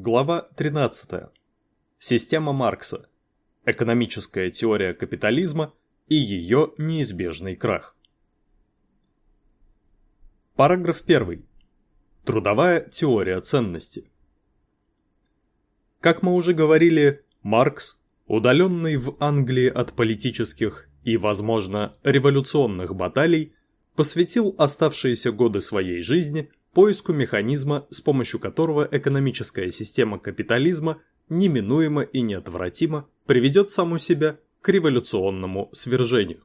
Глава 13. Система Маркса. Экономическая теория капитализма и ее неизбежный крах. Параграф 1. Трудовая теория ценности. Как мы уже говорили, Маркс, удаленный в Англии от политических и, возможно, революционных баталий, посвятил оставшиеся годы своей жизни поиску механизма, с помощью которого экономическая система капитализма неминуемо и неотвратимо приведет саму себя к революционному свержению.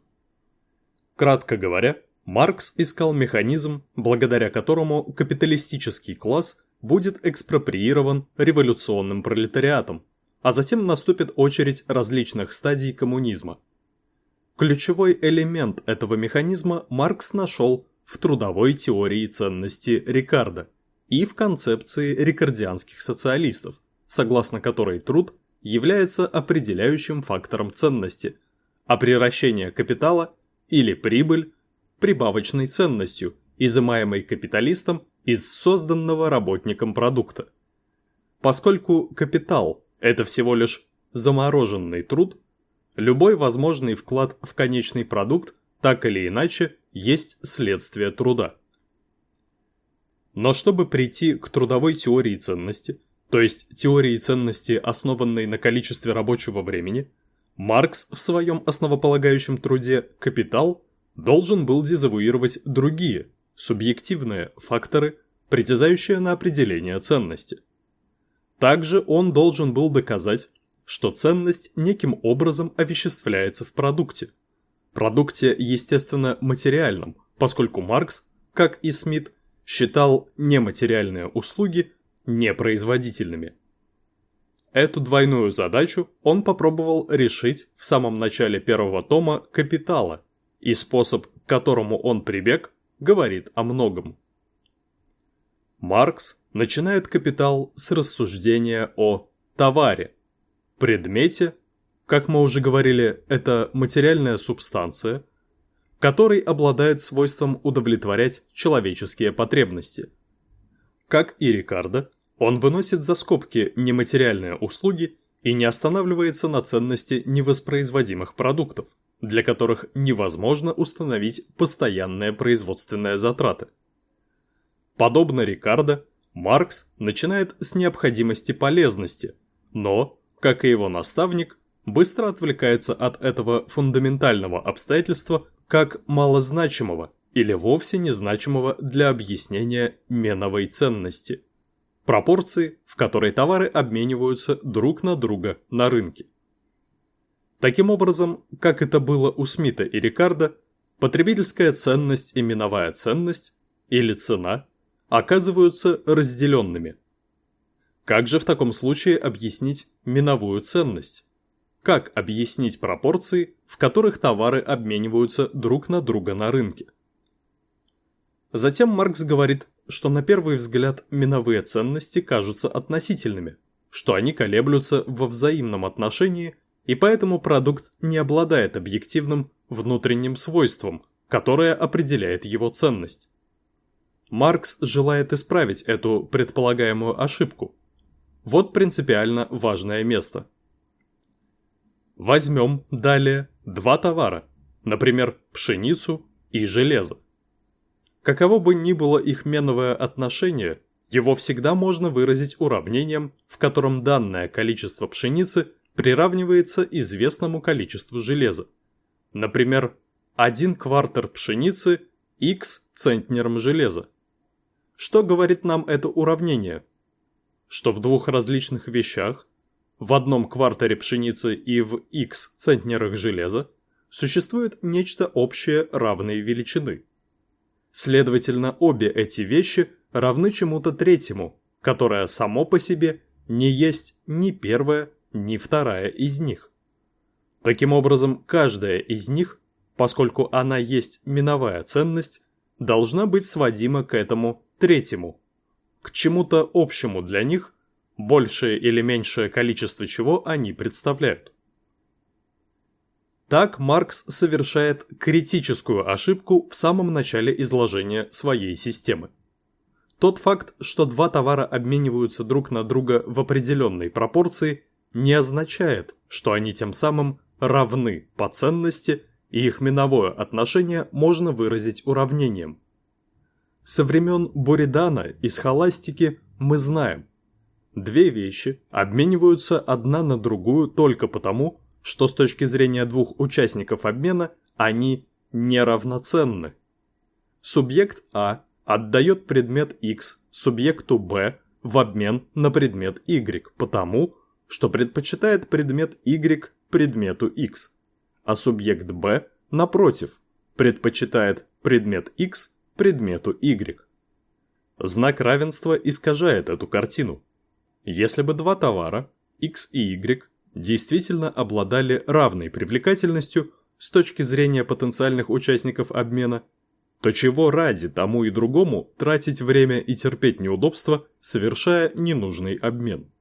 Кратко говоря, Маркс искал механизм, благодаря которому капиталистический класс будет экспроприирован революционным пролетариатом, а затем наступит очередь различных стадий коммунизма. Ключевой элемент этого механизма Маркс нашел в трудовой теории ценности Рикардо и в концепции рикардианских социалистов, согласно которой труд является определяющим фактором ценности, а превращение капитала или прибыль – прибавочной ценностью, изымаемой капиталистом из созданного работником продукта. Поскольку капитал – это всего лишь замороженный труд, любой возможный вклад в конечный продукт так или иначе есть следствие труда. Но чтобы прийти к трудовой теории ценности, то есть теории ценности, основанной на количестве рабочего времени, Маркс в своем основополагающем труде «Капитал» должен был дезавуировать другие, субъективные факторы, притязающие на определение ценности. Также он должен был доказать, что ценность неким образом овеществляется в продукте – продукте, естественно, материальном, поскольку Маркс, как и Смит, считал нематериальные услуги непроизводительными. Эту двойную задачу он попробовал решить в самом начале первого тома «Капитала», и способ, к которому он прибег, говорит о многом. Маркс начинает «Капитал» с рассуждения о товаре, предмете, как мы уже говорили, это материальная субстанция, который обладает свойством удовлетворять человеческие потребности. Как и Рикардо, он выносит за скобки нематериальные услуги и не останавливается на ценности невоспроизводимых продуктов, для которых невозможно установить постоянные производственные затраты. Подобно Рикардо, Маркс начинает с необходимости полезности, но, как и его наставник, быстро отвлекается от этого фундаментального обстоятельства как малозначимого или вовсе незначимого для объяснения меновой ценности. Пропорции, в которой товары обмениваются друг на друга на рынке. Таким образом, как это было у Смита и Рикардо, потребительская ценность и миновая ценность, или цена, оказываются разделенными. Как же в таком случае объяснить миновую ценность? Как объяснить пропорции, в которых товары обмениваются друг на друга на рынке? Затем Маркс говорит, что на первый взгляд миновые ценности кажутся относительными, что они колеблются во взаимном отношении, и поэтому продукт не обладает объективным внутренним свойством, которое определяет его ценность. Маркс желает исправить эту предполагаемую ошибку. Вот принципиально важное место – Возьмем далее два товара, например, пшеницу и железо. Каково бы ни было их меновое отношение, его всегда можно выразить уравнением, в котором данное количество пшеницы приравнивается известному количеству железа. Например, один квартер пшеницы x центнером железа. Что говорит нам это уравнение? Что в двух различных вещах в одном квартере пшеницы и в X центнерах железа существует нечто общее равной величины. Следовательно, обе эти вещи равны чему-то третьему, которое само по себе не есть ни первая, ни вторая из них. Таким образом, каждая из них, поскольку она есть миновая ценность, должна быть сводима к этому третьему, к чему-то общему для них большее или меньшее количество чего они представляют. Так Маркс совершает критическую ошибку в самом начале изложения своей системы. Тот факт, что два товара обмениваются друг на друга в определенной пропорции, не означает, что они тем самым равны по ценности, и их миновое отношение можно выразить уравнением. Со времен Буридана из холастики мы знаем, две вещи обмениваются одна на другую только потому, что с точки зрения двух участников обмена они неравноценны. Субъект А отдает предмет X субъекту Б в обмен на предмет Y потому, что предпочитает предмет Y предмету X, а субъект Б, напротив, предпочитает предмет X предмету Y. Знак равенства искажает эту картину. Если бы два товара, X и Y, действительно обладали равной привлекательностью с точки зрения потенциальных участников обмена, то чего ради тому и другому тратить время и терпеть неудобства, совершая ненужный обмен?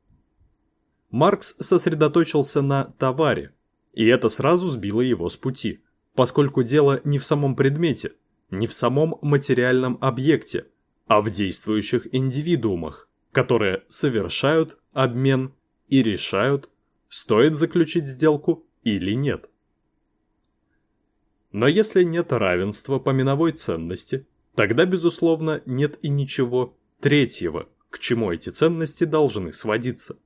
Маркс сосредоточился на товаре, и это сразу сбило его с пути, поскольку дело не в самом предмете, не в самом материальном объекте, а в действующих индивидуумах, которые совершают обмен и решают, стоит заключить сделку или нет. Но если нет равенства по миновой ценности, тогда, безусловно, нет и ничего третьего, к чему эти ценности должны сводиться.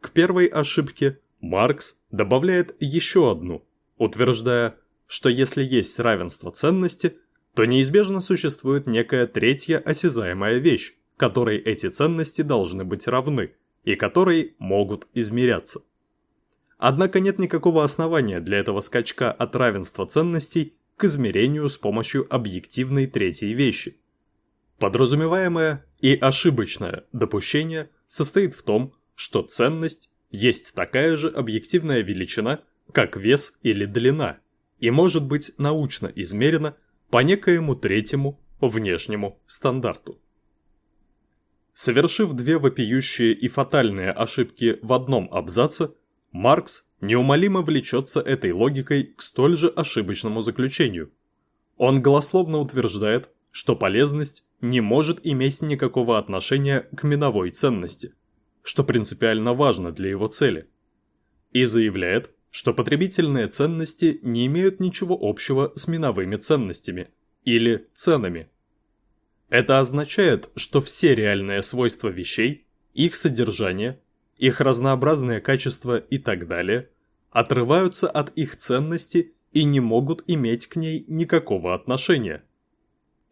К первой ошибке Маркс добавляет еще одну, утверждая, что если есть равенство ценности, то неизбежно существует некая третья осязаемая вещь, которой эти ценности должны быть равны и которой могут измеряться. Однако нет никакого основания для этого скачка от равенства ценностей к измерению с помощью объективной третьей вещи. Подразумеваемое и ошибочное допущение состоит в том, что ценность есть такая же объективная величина, как вес или длина, и может быть научно измерена по некоему третьему внешнему стандарту. Совершив две вопиющие и фатальные ошибки в одном абзаце, Маркс неумолимо влечется этой логикой к столь же ошибочному заключению. Он голословно утверждает, что полезность не может иметь никакого отношения к миновой ценности, что принципиально важно для его цели, и заявляет, что потребительные ценности не имеют ничего общего с миновыми ценностями или ценами. Это означает, что все реальные свойства вещей, их содержание, их разнообразные качества и так далее, отрываются от их ценности и не могут иметь к ней никакого отношения.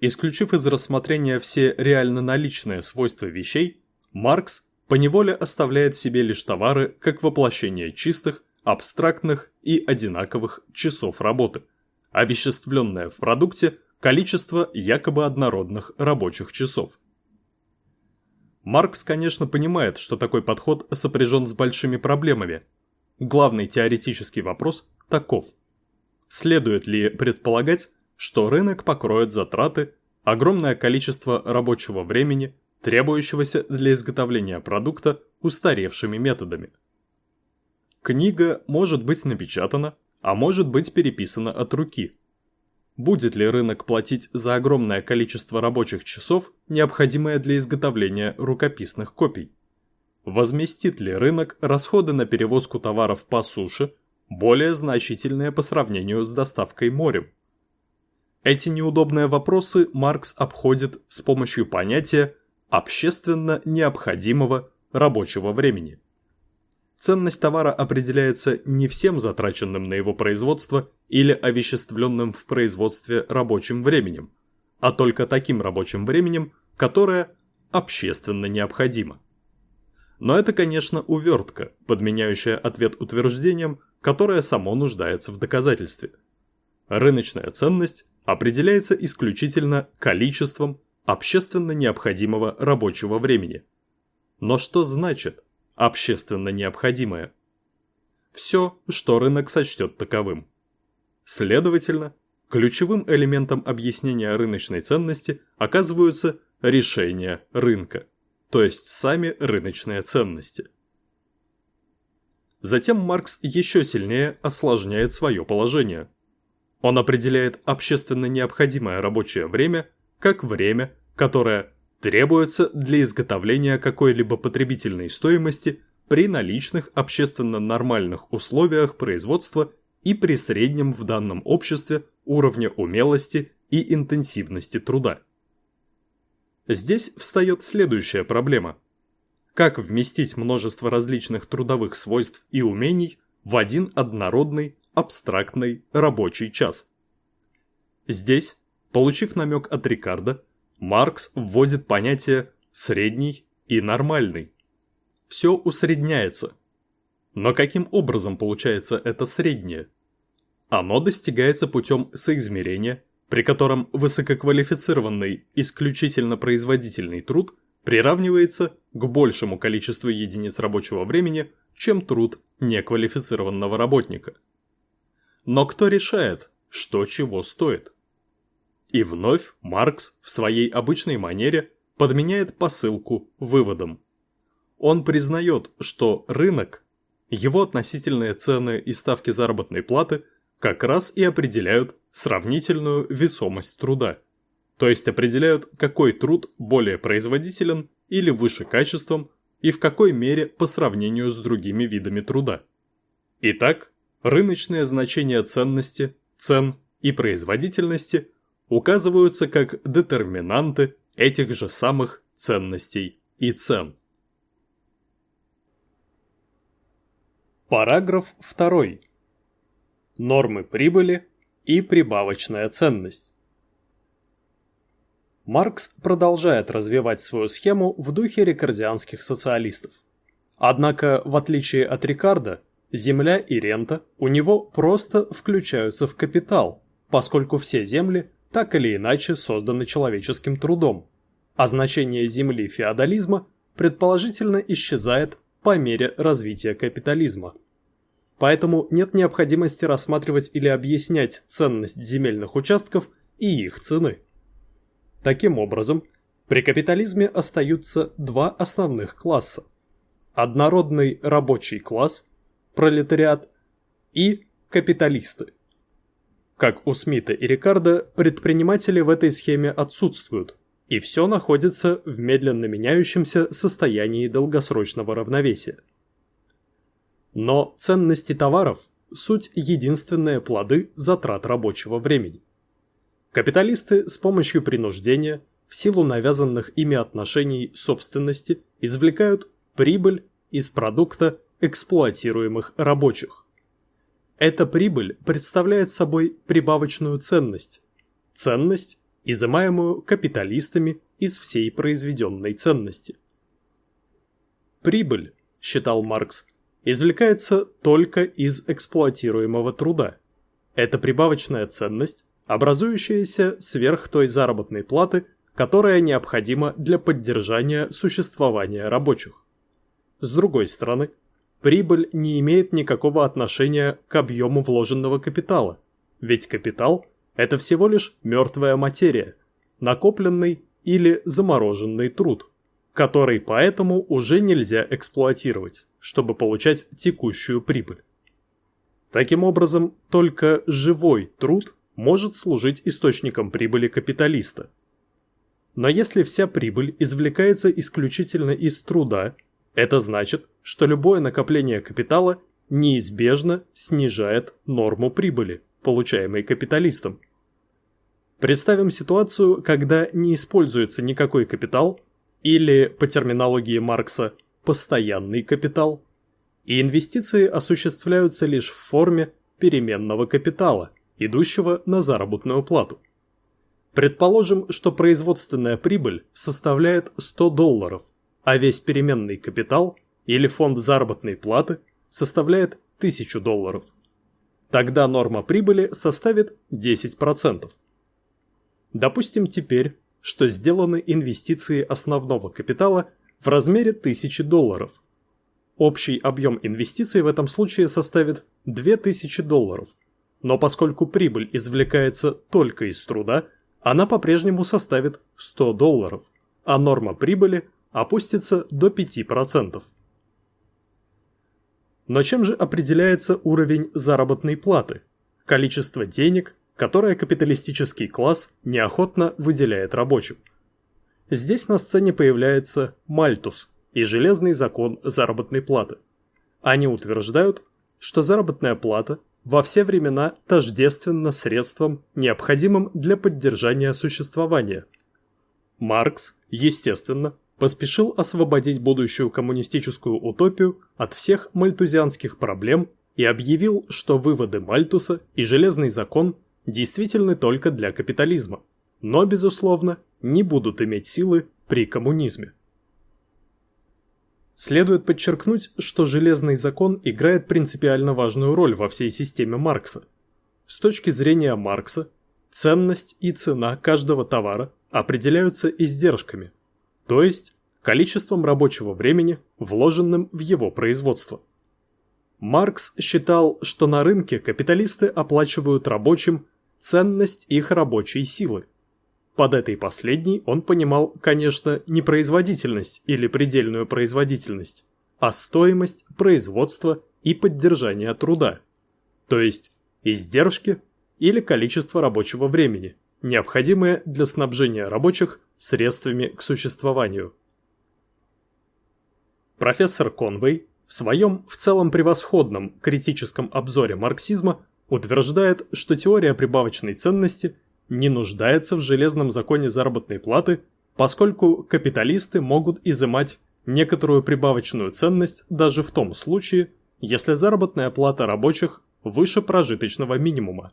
Исключив из рассмотрения все реально наличные свойства вещей, Маркс поневоле оставляет себе лишь товары как воплощение чистых, абстрактных и одинаковых часов работы, овеществленное в продукте количество якобы однородных рабочих часов. Маркс, конечно, понимает, что такой подход сопряжен с большими проблемами. Главный теоретический вопрос таков. Следует ли предполагать, что рынок покроет затраты, огромное количество рабочего времени, требующегося для изготовления продукта устаревшими методами? Книга может быть напечатана, а может быть переписана от руки – Будет ли рынок платить за огромное количество рабочих часов, необходимое для изготовления рукописных копий? Возместит ли рынок расходы на перевозку товаров по суше, более значительные по сравнению с доставкой морем? Эти неудобные вопросы Маркс обходит с помощью понятия общественно необходимого рабочего времени. Ценность товара определяется не всем затраченным на его производство или овеществленным в производстве рабочим временем, а только таким рабочим временем, которое общественно необходимо. Но это, конечно, увертка, подменяющая ответ утверждением, которое само нуждается в доказательстве. Рыночная ценность определяется исключительно количеством общественно необходимого рабочего времени. Но что значит общественно необходимое. Все, что рынок сочтет таковым. Следовательно, ключевым элементом объяснения рыночной ценности оказываются решения рынка, то есть сами рыночные ценности. Затем Маркс еще сильнее осложняет свое положение. Он определяет общественно необходимое рабочее время как время, которое требуется для изготовления какой-либо потребительной стоимости при наличных общественно нормальных условиях производства и при среднем в данном обществе уровне умелости и интенсивности труда. Здесь встает следующая проблема. Как вместить множество различных трудовых свойств и умений в один однородный, абстрактный рабочий час? Здесь, получив намек от Рикардо, Маркс вводит понятие «средний» и «нормальный». Все усредняется. Но каким образом получается это среднее? Оно достигается путем соизмерения, при котором высококвалифицированный, исключительно производительный труд приравнивается к большему количеству единиц рабочего времени, чем труд неквалифицированного работника. Но кто решает, что чего стоит? И вновь Маркс в своей обычной манере подменяет посылку выводом. Он признает, что рынок, его относительные цены и ставки заработной платы как раз и определяют сравнительную весомость труда, то есть определяют, какой труд более производителен или выше качеством и в какой мере по сравнению с другими видами труда. Итак, рыночные значения ценности, цен и производительности указываются как детерминанты этих же самых ценностей и цен. Параграф 2. Нормы прибыли и прибавочная ценность. Маркс продолжает развивать свою схему в духе рикардианских социалистов. Однако, в отличие от Рикардо, земля и рента у него просто включаются в капитал, поскольку все земли так или иначе созданы человеческим трудом, а значение земли феодализма предположительно исчезает по мере развития капитализма. Поэтому нет необходимости рассматривать или объяснять ценность земельных участков и их цены. Таким образом, при капитализме остаются два основных класса. Однородный рабочий класс, пролетариат, и капиталисты – как у Смита и Рикардо, предприниматели в этой схеме отсутствуют, и все находится в медленно меняющемся состоянии долгосрочного равновесия. Но ценности товаров – суть единственные плоды затрат рабочего времени. Капиталисты с помощью принуждения, в силу навязанных ими отношений собственности, извлекают прибыль из продукта эксплуатируемых рабочих. Эта прибыль представляет собой прибавочную ценность. Ценность, изымаемую капиталистами из всей произведенной ценности. Прибыль, считал Маркс, извлекается только из эксплуатируемого труда. Это прибавочная ценность, образующаяся сверх той заработной платы, которая необходима для поддержания существования рабочих. С другой стороны, прибыль не имеет никакого отношения к объему вложенного капитала, ведь капитал – это всего лишь мертвая материя, накопленный или замороженный труд, который поэтому уже нельзя эксплуатировать, чтобы получать текущую прибыль. Таким образом, только живой труд может служить источником прибыли капиталиста. Но если вся прибыль извлекается исключительно из труда это значит, что любое накопление капитала неизбежно снижает норму прибыли, получаемой капиталистом. Представим ситуацию, когда не используется никакой капитал, или, по терминологии Маркса, постоянный капитал, и инвестиции осуществляются лишь в форме переменного капитала, идущего на заработную плату. Предположим, что производственная прибыль составляет 100 долларов, а весь переменный капитал или фонд заработной платы составляет 1000 долларов. Тогда норма прибыли составит 10%. Допустим теперь, что сделаны инвестиции основного капитала в размере 1000 долларов. Общий объем инвестиций в этом случае составит 2000 долларов. Но поскольку прибыль извлекается только из труда, она по-прежнему составит 100 долларов, а норма прибыли опустится до 5%. Но чем же определяется уровень заработной платы? Количество денег, которое капиталистический класс неохотно выделяет рабочим. Здесь на сцене появляется Мальтус и железный закон заработной платы. Они утверждают, что заработная плата во все времена тождественна средством, необходимым для поддержания существования. Маркс, естественно, поспешил освободить будущую коммунистическую утопию от всех мальтузианских проблем и объявил, что выводы Мальтуса и железный закон действительны только для капитализма, но, безусловно, не будут иметь силы при коммунизме. Следует подчеркнуть, что железный закон играет принципиально важную роль во всей системе Маркса. С точки зрения Маркса, ценность и цена каждого товара определяются издержками, то есть количеством рабочего времени, вложенным в его производство. Маркс считал, что на рынке капиталисты оплачивают рабочим ценность их рабочей силы, под этой последней он понимал, конечно, не производительность или предельную производительность, а стоимость производства и поддержания труда, то есть издержки или количество рабочего времени, необходимое для снабжения рабочих средствами к существованию. Профессор Конвей в своем в целом превосходном критическом обзоре марксизма утверждает, что теория прибавочной ценности – не нуждается в железном законе заработной платы, поскольку капиталисты могут изымать некоторую прибавочную ценность даже в том случае, если заработная плата рабочих выше прожиточного минимума.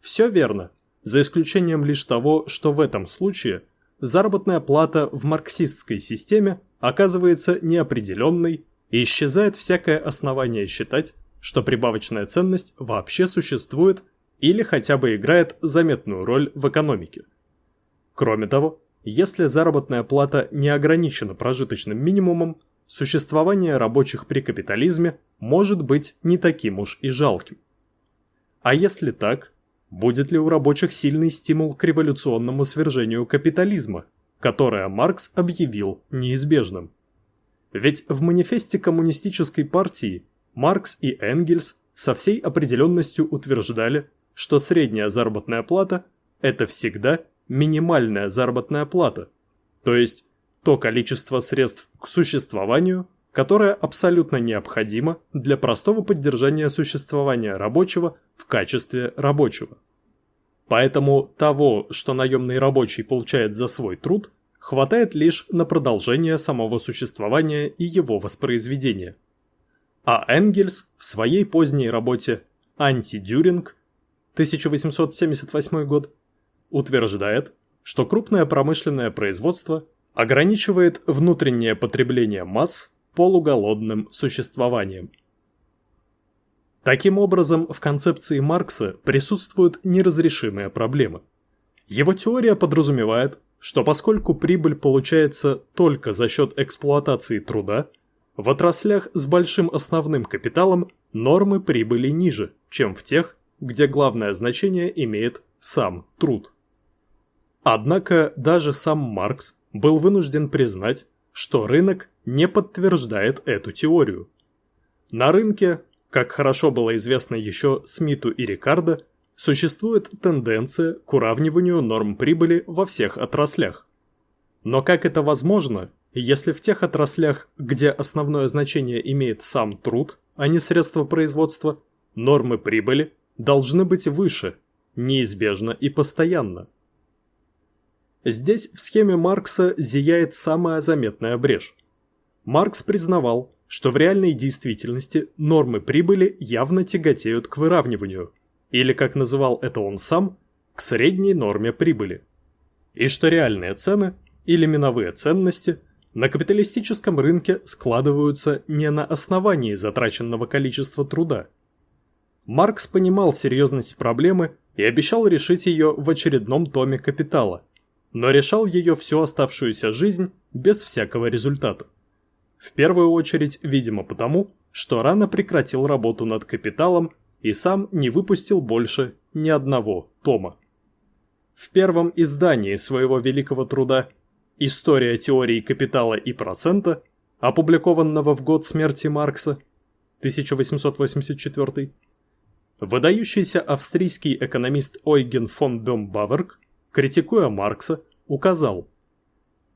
Все верно, за исключением лишь того, что в этом случае заработная плата в марксистской системе оказывается неопределенной и исчезает всякое основание считать, что прибавочная ценность вообще существует или хотя бы играет заметную роль в экономике. Кроме того, если заработная плата не ограничена прожиточным минимумом, существование рабочих при капитализме может быть не таким уж и жалким. А если так, будет ли у рабочих сильный стимул к революционному свержению капитализма, которое Маркс объявил неизбежным? Ведь в манифесте коммунистической партии Маркс и Энгельс со всей определенностью утверждали, что средняя заработная плата – это всегда минимальная заработная плата, то есть то количество средств к существованию, которое абсолютно необходимо для простого поддержания существования рабочего в качестве рабочего. Поэтому того, что наемный рабочий получает за свой труд, хватает лишь на продолжение самого существования и его воспроизведения. А Энгельс в своей поздней работе «Антидюринг» 1878 год, утверждает, что крупное промышленное производство ограничивает внутреннее потребление масс полуголодным существованием. Таким образом, в концепции Маркса присутствуют неразрешимые проблемы. Его теория подразумевает, что поскольку прибыль получается только за счет эксплуатации труда, в отраслях с большим основным капиталом нормы прибыли ниже, чем в тех, где главное значение имеет сам труд. Однако даже сам Маркс был вынужден признать, что рынок не подтверждает эту теорию. На рынке, как хорошо было известно еще Смиту и Рикардо, существует тенденция к уравниванию норм прибыли во всех отраслях. Но как это возможно, если в тех отраслях, где основное значение имеет сам труд, а не средства производства, нормы прибыли должны быть выше, неизбежно и постоянно. Здесь в схеме Маркса зияет самая заметная брешь. Маркс признавал, что в реальной действительности нормы прибыли явно тяготеют к выравниванию, или, как называл это он сам, к средней норме прибыли. И что реальные цены, или миновые ценности, на капиталистическом рынке складываются не на основании затраченного количества труда, Маркс понимал серьезность проблемы и обещал решить ее в очередном томе «Капитала», но решал ее всю оставшуюся жизнь без всякого результата. В первую очередь, видимо, потому, что рано прекратил работу над «Капиталом» и сам не выпустил больше ни одного тома. В первом издании своего великого труда «История теории капитала и процента», опубликованного в год смерти Маркса, 1884 Выдающийся австрийский экономист Ойген фон Бембаверг, критикуя Маркса, указал,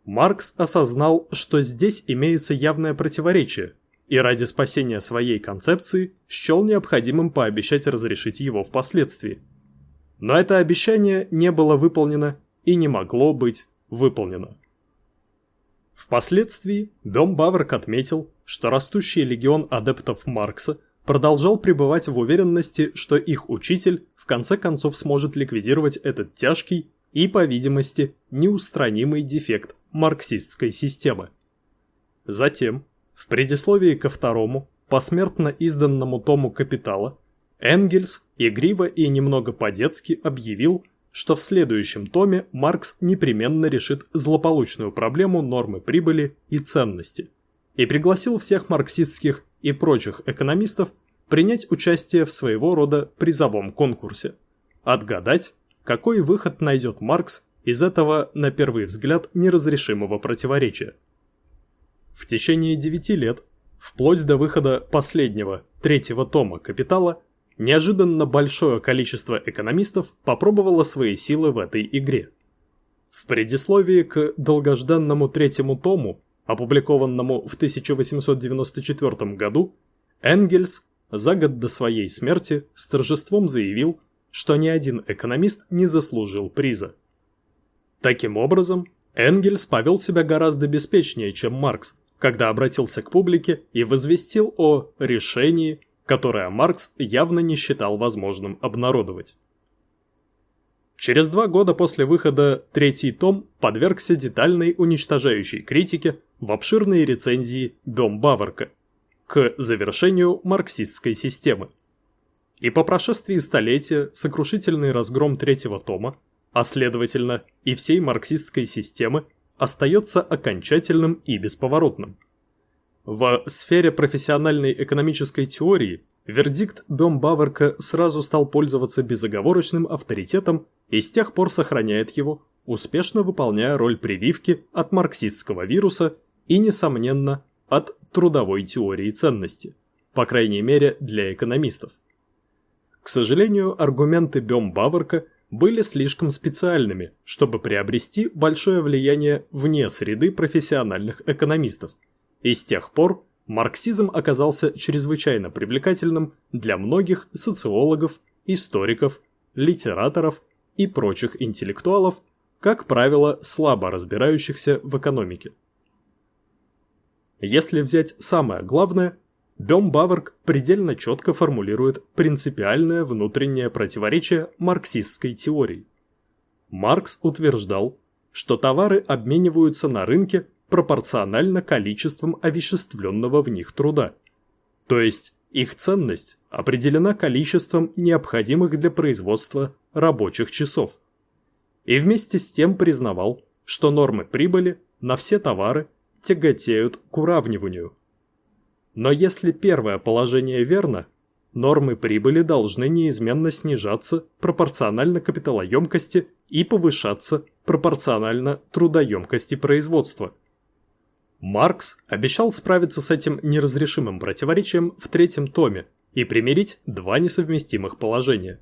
Маркс осознал, что здесь имеется явное противоречие, и ради спасения своей концепции счел необходимым пообещать разрешить его впоследствии. Но это обещание не было выполнено и не могло быть выполнено. Впоследствии Бем Баварк отметил, что растущий легион адептов Маркса продолжал пребывать в уверенности, что их учитель в конце концов сможет ликвидировать этот тяжкий и, по видимости, неустранимый дефект марксистской системы. Затем, в предисловии ко второму, посмертно изданному тому «Капитала», Энгельс игриво и немного по-детски объявил, что в следующем томе Маркс непременно решит злополучную проблему нормы прибыли и ценности и пригласил всех марксистских и прочих экономистов принять участие в своего рода призовом конкурсе. Отгадать, какой выход найдет Маркс из этого, на первый взгляд, неразрешимого противоречия. В течение девяти лет, вплоть до выхода последнего, третьего тома «Капитала», неожиданно большое количество экономистов попробовало свои силы в этой игре. В предисловии к долгожданному третьему тому, опубликованному в 1894 году, Энгельс за год до своей смерти с торжеством заявил, что ни один экономист не заслужил приза. Таким образом, Энгельс повел себя гораздо беспечнее, чем Маркс, когда обратился к публике и возвестил о решении которое Маркс явно не считал возможным обнародовать. Через два года после выхода третий том подвергся детальной уничтожающей критике в обширной рецензии Бем Баварка к завершению марксистской системы. И по прошествии столетия сокрушительный разгром третьего тома, а следовательно и всей марксистской системы, остается окончательным и бесповоротным – в сфере профессиональной экономической теории вердикт Бем-Баверка сразу стал пользоваться безоговорочным авторитетом и с тех пор сохраняет его, успешно выполняя роль прививки от марксистского вируса и, несомненно, от трудовой теории ценности, по крайней мере для экономистов. К сожалению, аргументы Бем-Баверка были слишком специальными, чтобы приобрести большое влияние вне среды профессиональных экономистов – и с тех пор марксизм оказался чрезвычайно привлекательным для многих социологов, историков, литераторов и прочих интеллектуалов, как правило, слабо разбирающихся в экономике. Если взять самое главное, Бем Баверк предельно четко формулирует принципиальное внутреннее противоречие марксистской теории. Маркс утверждал, что товары обмениваются на рынке пропорционально количеством овеществленного в них труда. То есть их ценность определена количеством необходимых для производства рабочих часов. И вместе с тем признавал, что нормы прибыли на все товары тяготеют к уравниванию. Но если первое положение верно, нормы прибыли должны неизменно снижаться пропорционально капиталоемкости и повышаться пропорционально трудоемкости производства – Маркс обещал справиться с этим неразрешимым противоречием в третьем томе и примирить два несовместимых положения.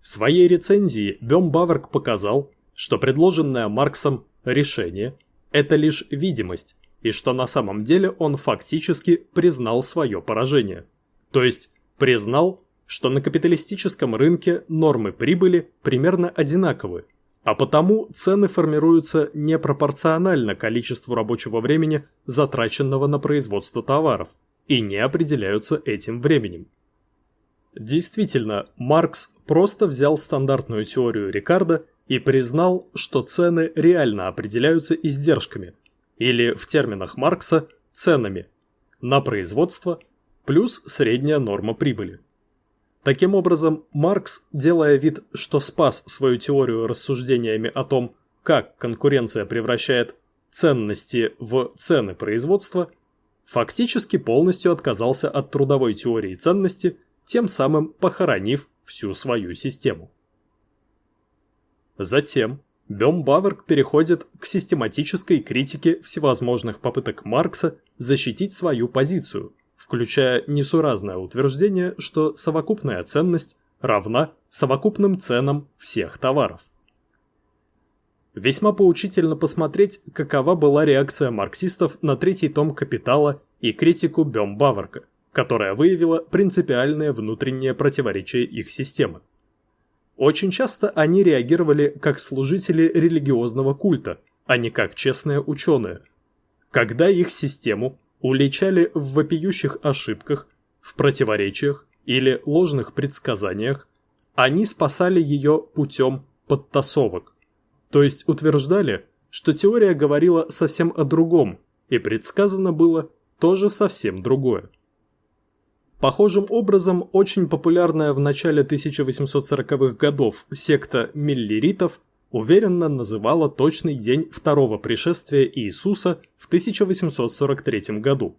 В своей рецензии Бем Баверк показал, что предложенное Марксом решение – это лишь видимость, и что на самом деле он фактически признал свое поражение. То есть признал, что на капиталистическом рынке нормы прибыли примерно одинаковы, а потому цены формируются непропорционально количеству рабочего времени, затраченного на производство товаров, и не определяются этим временем. Действительно, Маркс просто взял стандартную теорию Рикардо и признал, что цены реально определяются издержками, или в терминах Маркса – ценами, на производство плюс средняя норма прибыли. Таким образом, Маркс, делая вид, что спас свою теорию рассуждениями о том, как конкуренция превращает ценности в цены производства, фактически полностью отказался от трудовой теории ценности, тем самым похоронив всю свою систему. Затем Бем Баверк переходит к систематической критике всевозможных попыток Маркса защитить свою позицию – включая несуразное утверждение, что совокупная ценность равна совокупным ценам всех товаров. весьма поучительно посмотреть, какова была реакция марксистов на третий том «Капитала» и критику Бем Баварка, которая выявила принципиальное внутреннее противоречие их системы. Очень часто они реагировали как служители религиозного культа, а не как честные ученые. Когда их систему уличали в вопиющих ошибках, в противоречиях или ложных предсказаниях, они спасали ее путем подтасовок. То есть утверждали, что теория говорила совсем о другом, и предсказано было тоже совсем другое. Похожим образом, очень популярная в начале 1840-х годов секта миллеритов уверенно называла точный день второго пришествия Иисуса в 1843 году.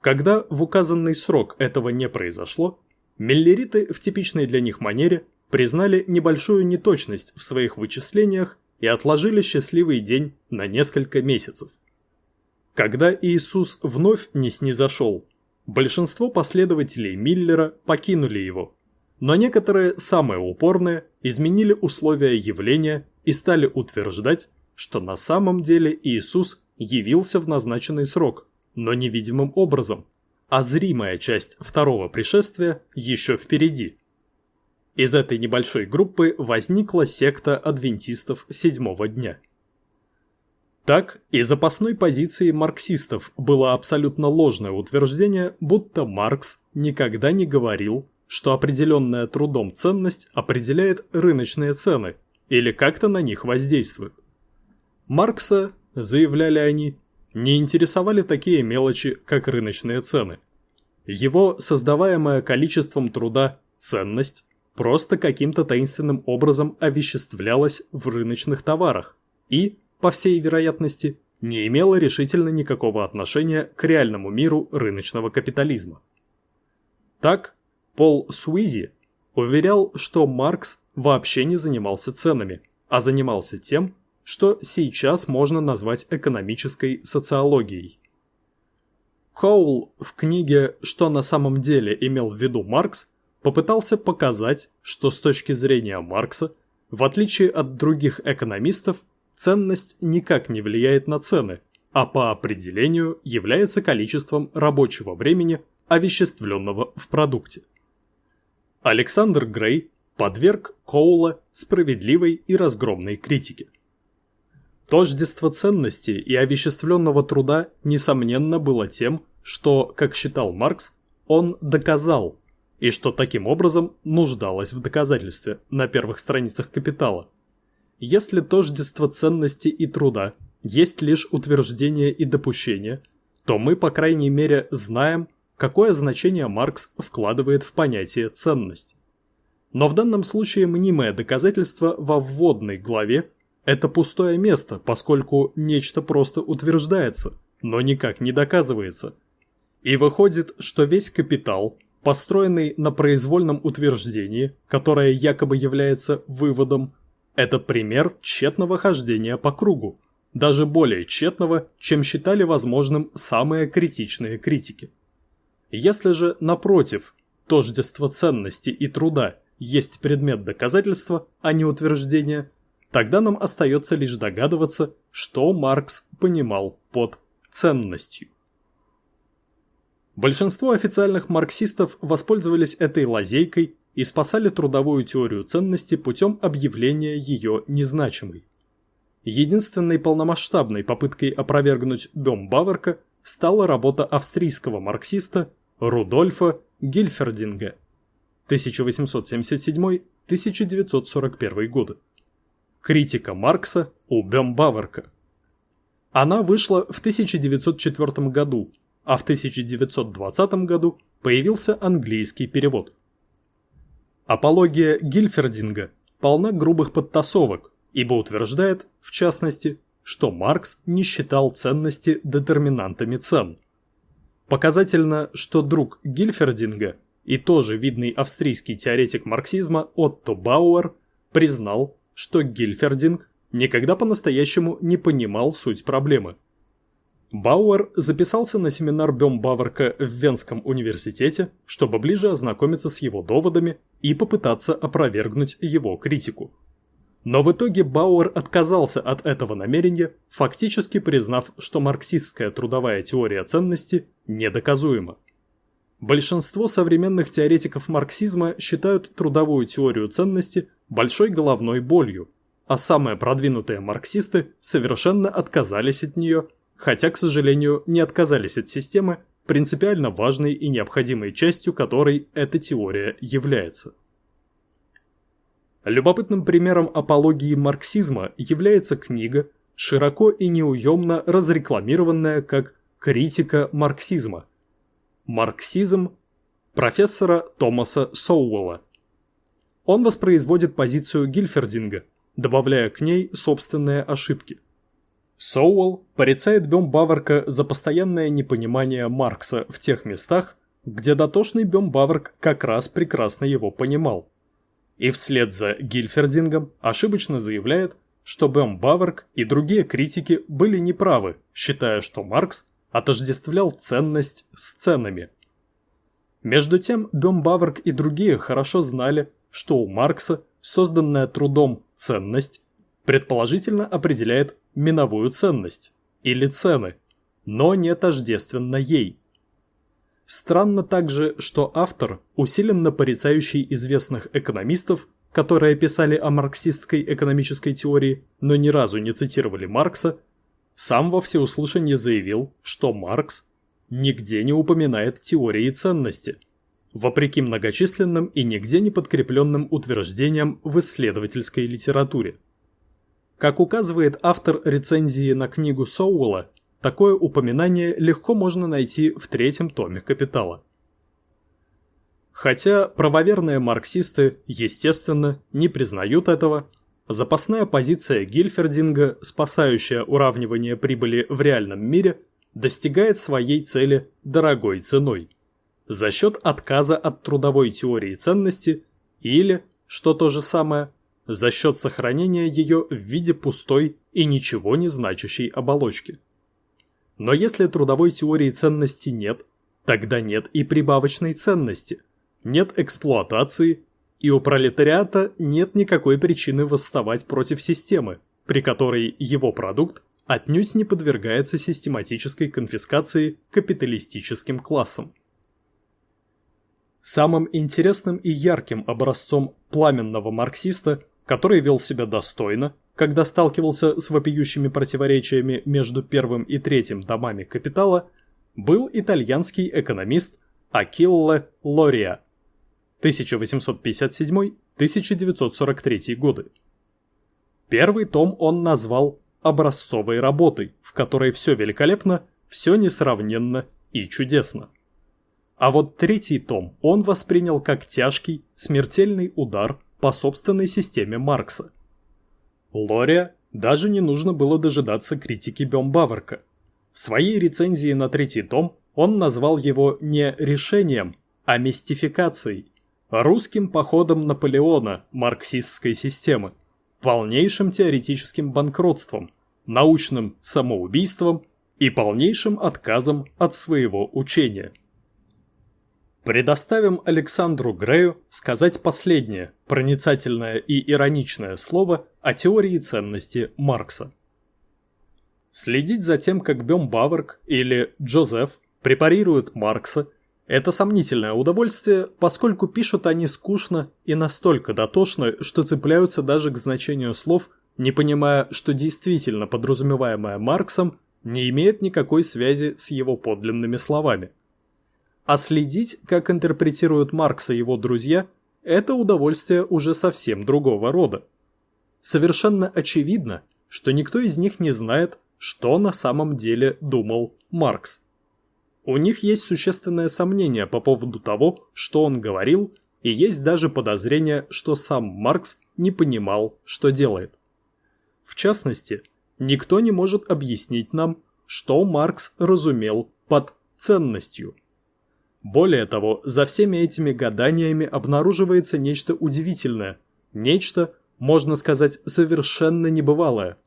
Когда в указанный срок этого не произошло, миллериты в типичной для них манере признали небольшую неточность в своих вычислениях и отложили счастливый день на несколько месяцев. Когда Иисус вновь не снизошел Большинство последователей Миллера покинули его, но некоторые, самые упорные, изменили условия явления и стали утверждать, что на самом деле Иисус явился в назначенный срок, но невидимым образом, а зримая часть второго пришествия еще впереди. Из этой небольшой группы возникла секта адвентистов седьмого дня – так, и запасной позицией марксистов было абсолютно ложное утверждение, будто Маркс никогда не говорил, что определенная трудом ценность определяет рыночные цены или как-то на них воздействует. Маркса, заявляли они, не интересовали такие мелочи, как рыночные цены. Его создаваемое количеством труда ценность просто каким-то таинственным образом овеществлялась в рыночных товарах и, по всей вероятности, не имела решительно никакого отношения к реальному миру рыночного капитализма. Так, Пол Суизи уверял, что Маркс вообще не занимался ценами, а занимался тем, что сейчас можно назвать экономической социологией. Коул в книге «Что на самом деле имел в виду Маркс» попытался показать, что с точки зрения Маркса, в отличие от других экономистов, ценность никак не влияет на цены, а по определению является количеством рабочего времени, овеществленного в продукте. Александр Грей подверг Коула справедливой и разгромной критике. Тождество ценности и овеществленного труда, несомненно, было тем, что, как считал Маркс, он доказал, и что таким образом нуждалось в доказательстве на первых страницах «Капитала», если тождество ценности и труда есть лишь утверждение и допущение, то мы, по крайней мере, знаем, какое значение Маркс вкладывает в понятие «ценность». Но в данном случае мнимое доказательство во вводной главе – это пустое место, поскольку нечто просто утверждается, но никак не доказывается. И выходит, что весь капитал, построенный на произвольном утверждении, которое якобы является выводом, это пример тщетного хождения по кругу, даже более тщетного, чем считали возможным самые критичные критики. Если же, напротив, тождество ценности и труда есть предмет доказательства, а не утверждения, тогда нам остается лишь догадываться, что Маркс понимал под ценностью. Большинство официальных марксистов воспользовались этой лазейкой и спасали трудовую теорию ценности путем объявления ее незначимой. Единственной полномасштабной попыткой опровергнуть Бем Баверка стала работа австрийского марксиста Рудольфа Гильфердинга 1877-1941 годы. Критика Маркса у Бем Баверка. Она вышла в 1904 году, а в 1920 году появился английский перевод – Апология Гильфердинга полна грубых подтасовок, ибо утверждает, в частности, что Маркс не считал ценности детерминантами цен. Показательно, что друг Гильфердинга и тоже видный австрийский теоретик марксизма Отто Бауэр признал, что Гильфердинг никогда по-настоящему не понимал суть проблемы. Бауэр записался на семинар Бем-Баварка в Венском университете, чтобы ближе ознакомиться с его доводами и попытаться опровергнуть его критику. Но в итоге Бауэр отказался от этого намерения, фактически признав, что марксистская трудовая теория ценности недоказуема. Большинство современных теоретиков марксизма считают трудовую теорию ценности большой головной болью, а самые продвинутые марксисты совершенно отказались от нее, хотя, к сожалению, не отказались от системы, принципиально важной и необходимой частью которой эта теория является. Любопытным примером апологии марксизма является книга, широко и неуемно разрекламированная как «Критика марксизма», Марксизм профессора Томаса Соуэлла. Он воспроизводит позицию Гильфердинга, добавляя к ней собственные ошибки. Соуэлл порицает Бембаварка за постоянное непонимание Маркса в тех местах, где дотошный Бембаварк как раз прекрасно его понимал. И вслед за Гильфердингом ошибочно заявляет, что Бембаварк и другие критики были неправы, считая, что Маркс отождествлял ценность с ценами. Между тем, Бембаверк и другие хорошо знали, что у Маркса созданная трудом ценность предположительно определяет миновую ценность или цены, но не тождественно ей. Странно также, что автор, усиленно порицающий известных экономистов, которые писали о марксистской экономической теории, но ни разу не цитировали Маркса, сам во всеуслышание заявил, что Маркс нигде не упоминает теории ценности, вопреки многочисленным и нигде не подкрепленным утверждениям в исследовательской литературе. Как указывает автор рецензии на книгу Соуэлла, такое упоминание легко можно найти в третьем томе «Капитала». Хотя правоверные марксисты, естественно, не признают этого, Запасная позиция Гильфердинга, спасающая уравнивание прибыли в реальном мире, достигает своей цели дорогой ценой. За счет отказа от трудовой теории ценности или, что то же самое, за счет сохранения ее в виде пустой и ничего не значащей оболочки. Но если трудовой теории ценности нет, тогда нет и прибавочной ценности, нет эксплуатации и у пролетариата нет никакой причины восставать против системы, при которой его продукт отнюдь не подвергается систематической конфискации капиталистическим классом. Самым интересным и ярким образцом пламенного марксиста, который вел себя достойно, когда сталкивался с вопиющими противоречиями между первым и третьим домами капитала, был итальянский экономист Акилле Лориа, 1857-1943 годы. Первый том он назвал образцовой работой, в которой все великолепно, все несравненно и чудесно. А вот третий том он воспринял как тяжкий, смертельный удар по собственной системе Маркса. Лория даже не нужно было дожидаться критики Бембаверка. В своей рецензии на третий том он назвал его не решением, а мистификацией русским походом Наполеона марксистской системы, полнейшим теоретическим банкротством, научным самоубийством и полнейшим отказом от своего учения. Предоставим Александру Грею сказать последнее, проницательное и ироничное слово о теории ценности Маркса. Следить за тем, как Бембаверк или Джозеф препарируют Маркса это сомнительное удовольствие, поскольку пишут они скучно и настолько дотошно, что цепляются даже к значению слов, не понимая, что действительно подразумеваемое Марксом не имеет никакой связи с его подлинными словами. А следить, как интерпретируют Маркса его друзья, это удовольствие уже совсем другого рода. Совершенно очевидно, что никто из них не знает, что на самом деле думал Маркс. У них есть существенное сомнение по поводу того, что он говорил, и есть даже подозрение, что сам Маркс не понимал, что делает. В частности, никто не может объяснить нам, что Маркс разумел под ценностью. Более того, за всеми этими гаданиями обнаруживается нечто удивительное, нечто, можно сказать, совершенно небывалое.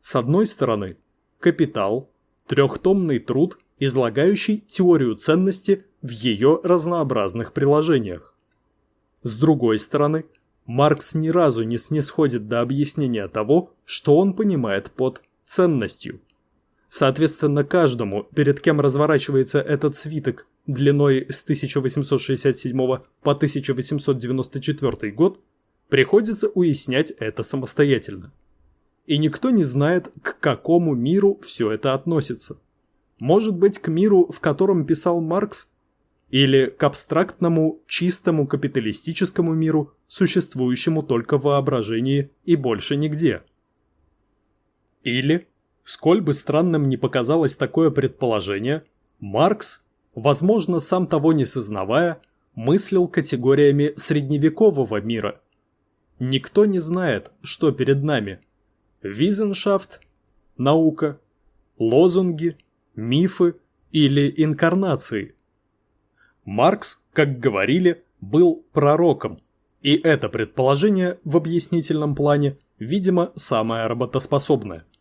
С одной стороны, «Капитал», трехтомный труд – излагающий теорию ценности в ее разнообразных приложениях. С другой стороны, Маркс ни разу не снисходит до объяснения того, что он понимает под ценностью. Соответственно, каждому, перед кем разворачивается этот свиток длиной с 1867 по 1894 год, приходится уяснять это самостоятельно. И никто не знает, к какому миру все это относится. Может быть, к миру, в котором писал Маркс? Или к абстрактному, чистому капиталистическому миру, существующему только в воображении и больше нигде? Или, сколь бы странным ни показалось такое предположение, Маркс, возможно, сам того не сознавая, мыслил категориями средневекового мира. Никто не знает, что перед нами. Визеншафт – наука, лозунги, мифы или инкарнации. Маркс, как говорили, был пророком, и это предположение в объяснительном плане, видимо, самое работоспособное –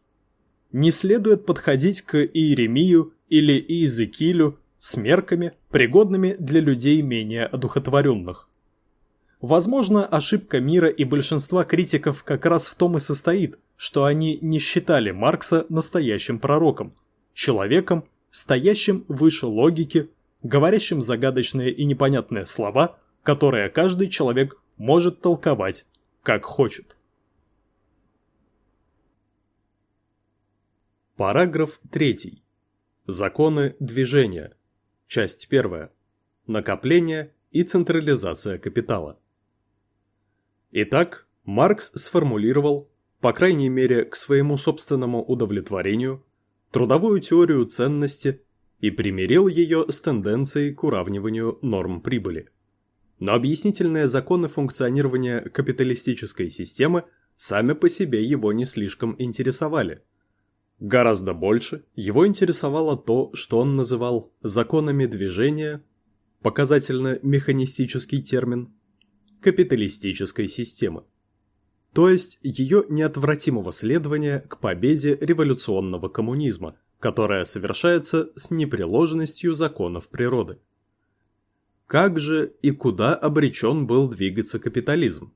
не следует подходить к Иеремию или Иезекиилю с мерками, пригодными для людей менее одухотворенных. Возможно, ошибка мира и большинства критиков как раз в том и состоит, что они не считали Маркса настоящим пророком, человеком, стоящим выше логики, говорящим загадочные и непонятные слова, которые каждый человек может толковать, как хочет. Параграф 3. Законы движения. Часть 1. Накопление и централизация капитала. Итак, Маркс сформулировал, по крайней мере к своему собственному удовлетворению, трудовую теорию ценности и примирил ее с тенденцией к уравниванию норм прибыли. Но объяснительные законы функционирования капиталистической системы сами по себе его не слишком интересовали – Гораздо больше его интересовало то, что он называл законами движения, показательно механистический термин, капиталистической системы, то есть ее неотвратимого следования к победе революционного коммунизма, которая совершается с непреложностью законов природы. Как же и куда обречен был двигаться капитализм?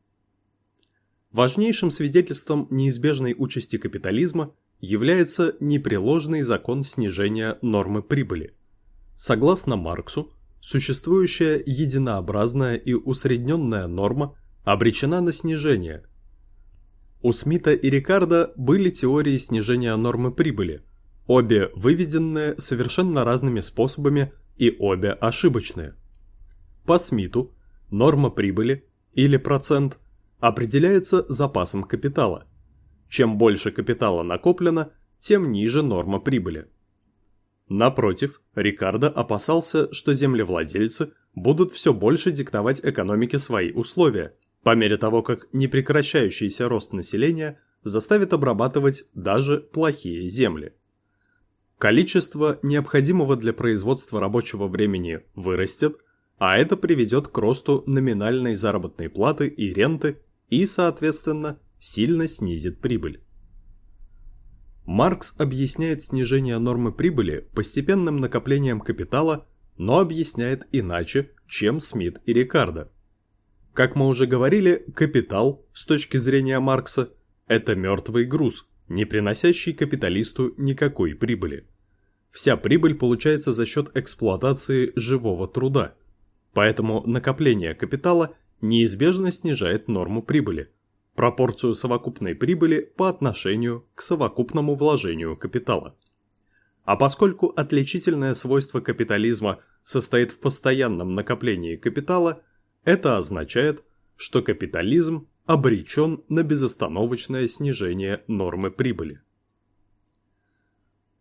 Важнейшим свидетельством неизбежной участи капитализма является непреложный закон снижения нормы прибыли. Согласно Марксу, существующая единообразная и усредненная норма обречена на снижение. У Смита и Рикардо были теории снижения нормы прибыли, обе выведенные совершенно разными способами и обе ошибочные. По Смиту норма прибыли или процент определяется запасом капитала, чем больше капитала накоплено, тем ниже норма прибыли. Напротив, Рикардо опасался, что землевладельцы будут все больше диктовать экономике свои условия, по мере того, как непрекращающийся рост населения заставит обрабатывать даже плохие земли. Количество необходимого для производства рабочего времени вырастет, а это приведет к росту номинальной заработной платы и ренты и, соответственно, сильно снизит прибыль. Маркс объясняет снижение нормы прибыли постепенным накоплением капитала, но объясняет иначе, чем Смит и Рикардо. Как мы уже говорили, капитал, с точки зрения Маркса, это мертвый груз, не приносящий капиталисту никакой прибыли. Вся прибыль получается за счет эксплуатации живого труда. Поэтому накопление капитала неизбежно снижает норму прибыли – пропорцию совокупной прибыли по отношению к совокупному вложению капитала. А поскольку отличительное свойство капитализма состоит в постоянном накоплении капитала, это означает, что капитализм обречен на безостановочное снижение нормы прибыли.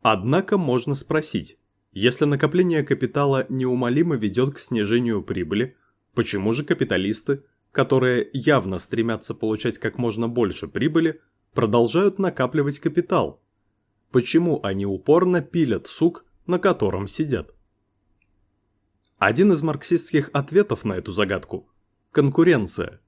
Однако можно спросить, если накопление капитала неумолимо ведет к снижению прибыли, почему же капиталисты которые явно стремятся получать как можно больше прибыли, продолжают накапливать капитал. Почему они упорно пилят сук, на котором сидят? Один из марксистских ответов на эту загадку – конкуренция.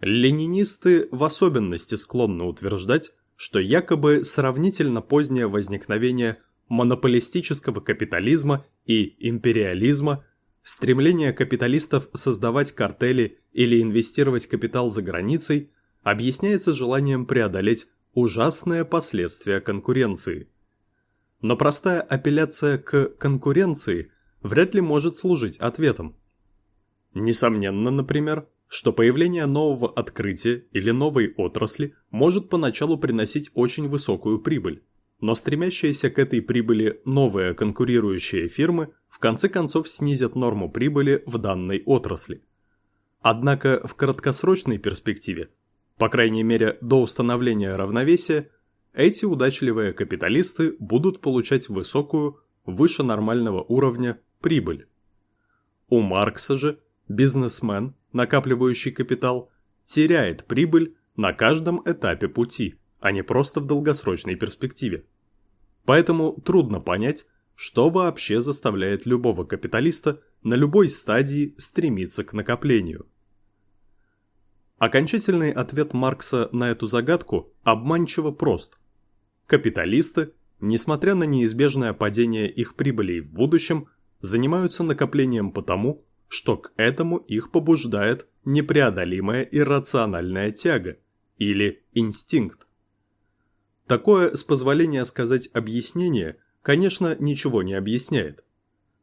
Ленинисты в особенности склонны утверждать, что якобы сравнительно позднее возникновение монополистического капитализма и империализма стремление капиталистов создавать картели или инвестировать капитал за границей объясняется желанием преодолеть ужасные последствия конкуренции. Но простая апелляция к конкуренции вряд ли может служить ответом. Несомненно, например, что появление нового открытия или новой отрасли может поначалу приносить очень высокую прибыль, но стремящиеся к этой прибыли новые конкурирующие фирмы в конце концов снизят норму прибыли в данной отрасли. Однако в краткосрочной перспективе, по крайней мере до установления равновесия, эти удачливые капиталисты будут получать высокую, выше нормального уровня, прибыль. У Маркса же бизнесмен, накапливающий капитал, теряет прибыль на каждом этапе пути, а не просто в долгосрочной перспективе. Поэтому трудно понять, что вообще заставляет любого капиталиста на любой стадии стремиться к накоплению. Окончательный ответ Маркса на эту загадку обманчиво прост. Капиталисты, несмотря на неизбежное падение их прибылей в будущем, занимаются накоплением потому, что к этому их побуждает непреодолимая иррациональная тяга или инстинкт. Такое, с позволения сказать объяснение, конечно, ничего не объясняет.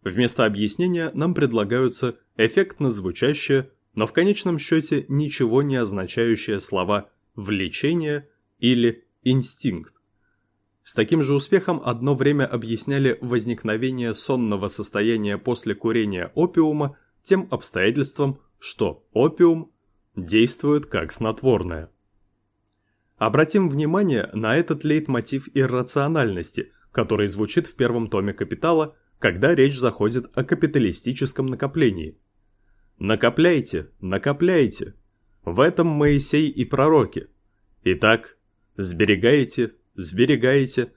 Вместо объяснения нам предлагаются эффектно звучащие, но в конечном счете ничего не означающие слова «влечение» или «инстинкт». С таким же успехом одно время объясняли возникновение сонного состояния после курения опиума тем обстоятельством, что опиум действует как снотворное. Обратим внимание на этот лейтмотив иррациональности, который звучит в первом томе «Капитала», когда речь заходит о капиталистическом накоплении. Накопляйте, накопляйте. В этом Моисей и пророки. Итак, сберегаете, сберегаете,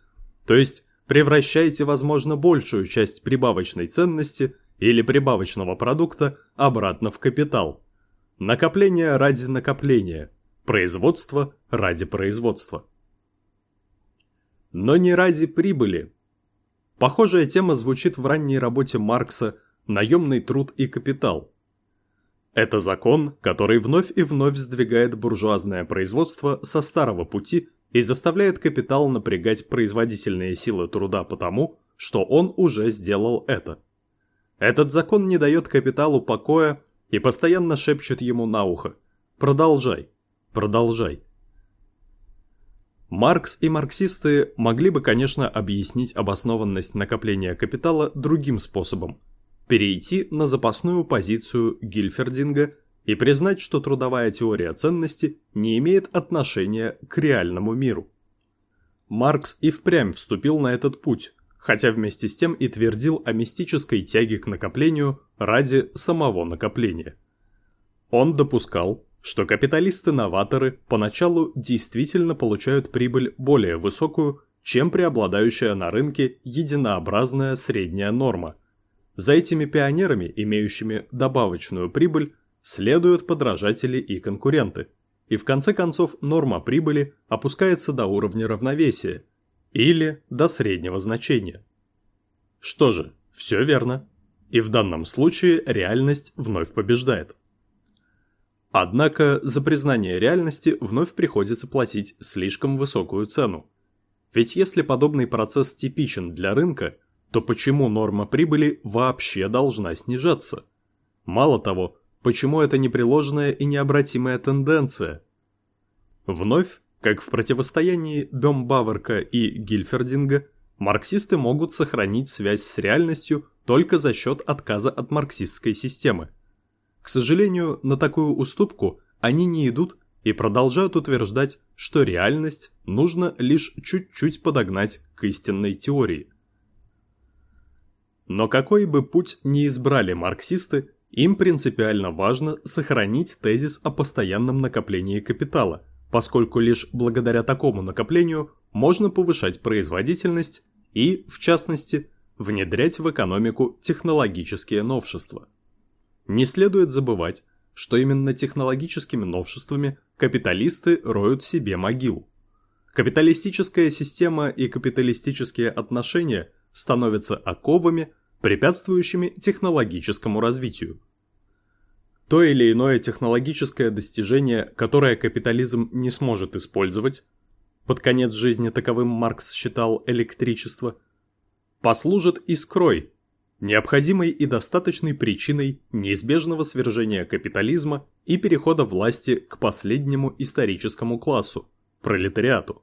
то есть превращайте, возможно, большую часть прибавочной ценности или прибавочного продукта обратно в капитал. Накопление ради накопления – Производство ради производства. Но не ради прибыли. Похожая тема звучит в ранней работе Маркса «Наемный труд и капитал». Это закон, который вновь и вновь сдвигает буржуазное производство со старого пути и заставляет капитал напрягать производительные силы труда потому, что он уже сделал это. Этот закон не дает капиталу покоя и постоянно шепчет ему на ухо «Продолжай, Продолжай. Маркс и марксисты могли бы, конечно, объяснить обоснованность накопления капитала другим способом – перейти на запасную позицию Гильфердинга и признать, что трудовая теория ценности не имеет отношения к реальному миру. Маркс и впрямь вступил на этот путь, хотя вместе с тем и твердил о мистической тяге к накоплению ради самого накопления. Он допускал, что капиталисты-новаторы поначалу действительно получают прибыль более высокую, чем преобладающая на рынке единообразная средняя норма. За этими пионерами, имеющими добавочную прибыль, следуют подражатели и конкуренты. И в конце концов норма прибыли опускается до уровня равновесия или до среднего значения. Что же, все верно. И в данном случае реальность вновь побеждает. Однако за признание реальности вновь приходится платить слишком высокую цену. Ведь если подобный процесс типичен для рынка, то почему норма прибыли вообще должна снижаться? Мало того, почему это непреложная и необратимая тенденция? Вновь, как в противостоянии Бембаверка и Гильфердинга, марксисты могут сохранить связь с реальностью только за счет отказа от марксистской системы. К сожалению, на такую уступку они не идут и продолжают утверждать, что реальность нужно лишь чуть-чуть подогнать к истинной теории. Но какой бы путь ни избрали марксисты, им принципиально важно сохранить тезис о постоянном накоплении капитала, поскольку лишь благодаря такому накоплению можно повышать производительность и, в частности, внедрять в экономику технологические новшества. Не следует забывать, что именно технологическими новшествами капиталисты роют себе могилу. Капиталистическая система и капиталистические отношения становятся оковами, препятствующими технологическому развитию. То или иное технологическое достижение, которое капитализм не сможет использовать, под конец жизни таковым Маркс считал электричество, послужит искрой, необходимой и достаточной причиной неизбежного свержения капитализма и перехода власти к последнему историческому классу – пролетариату.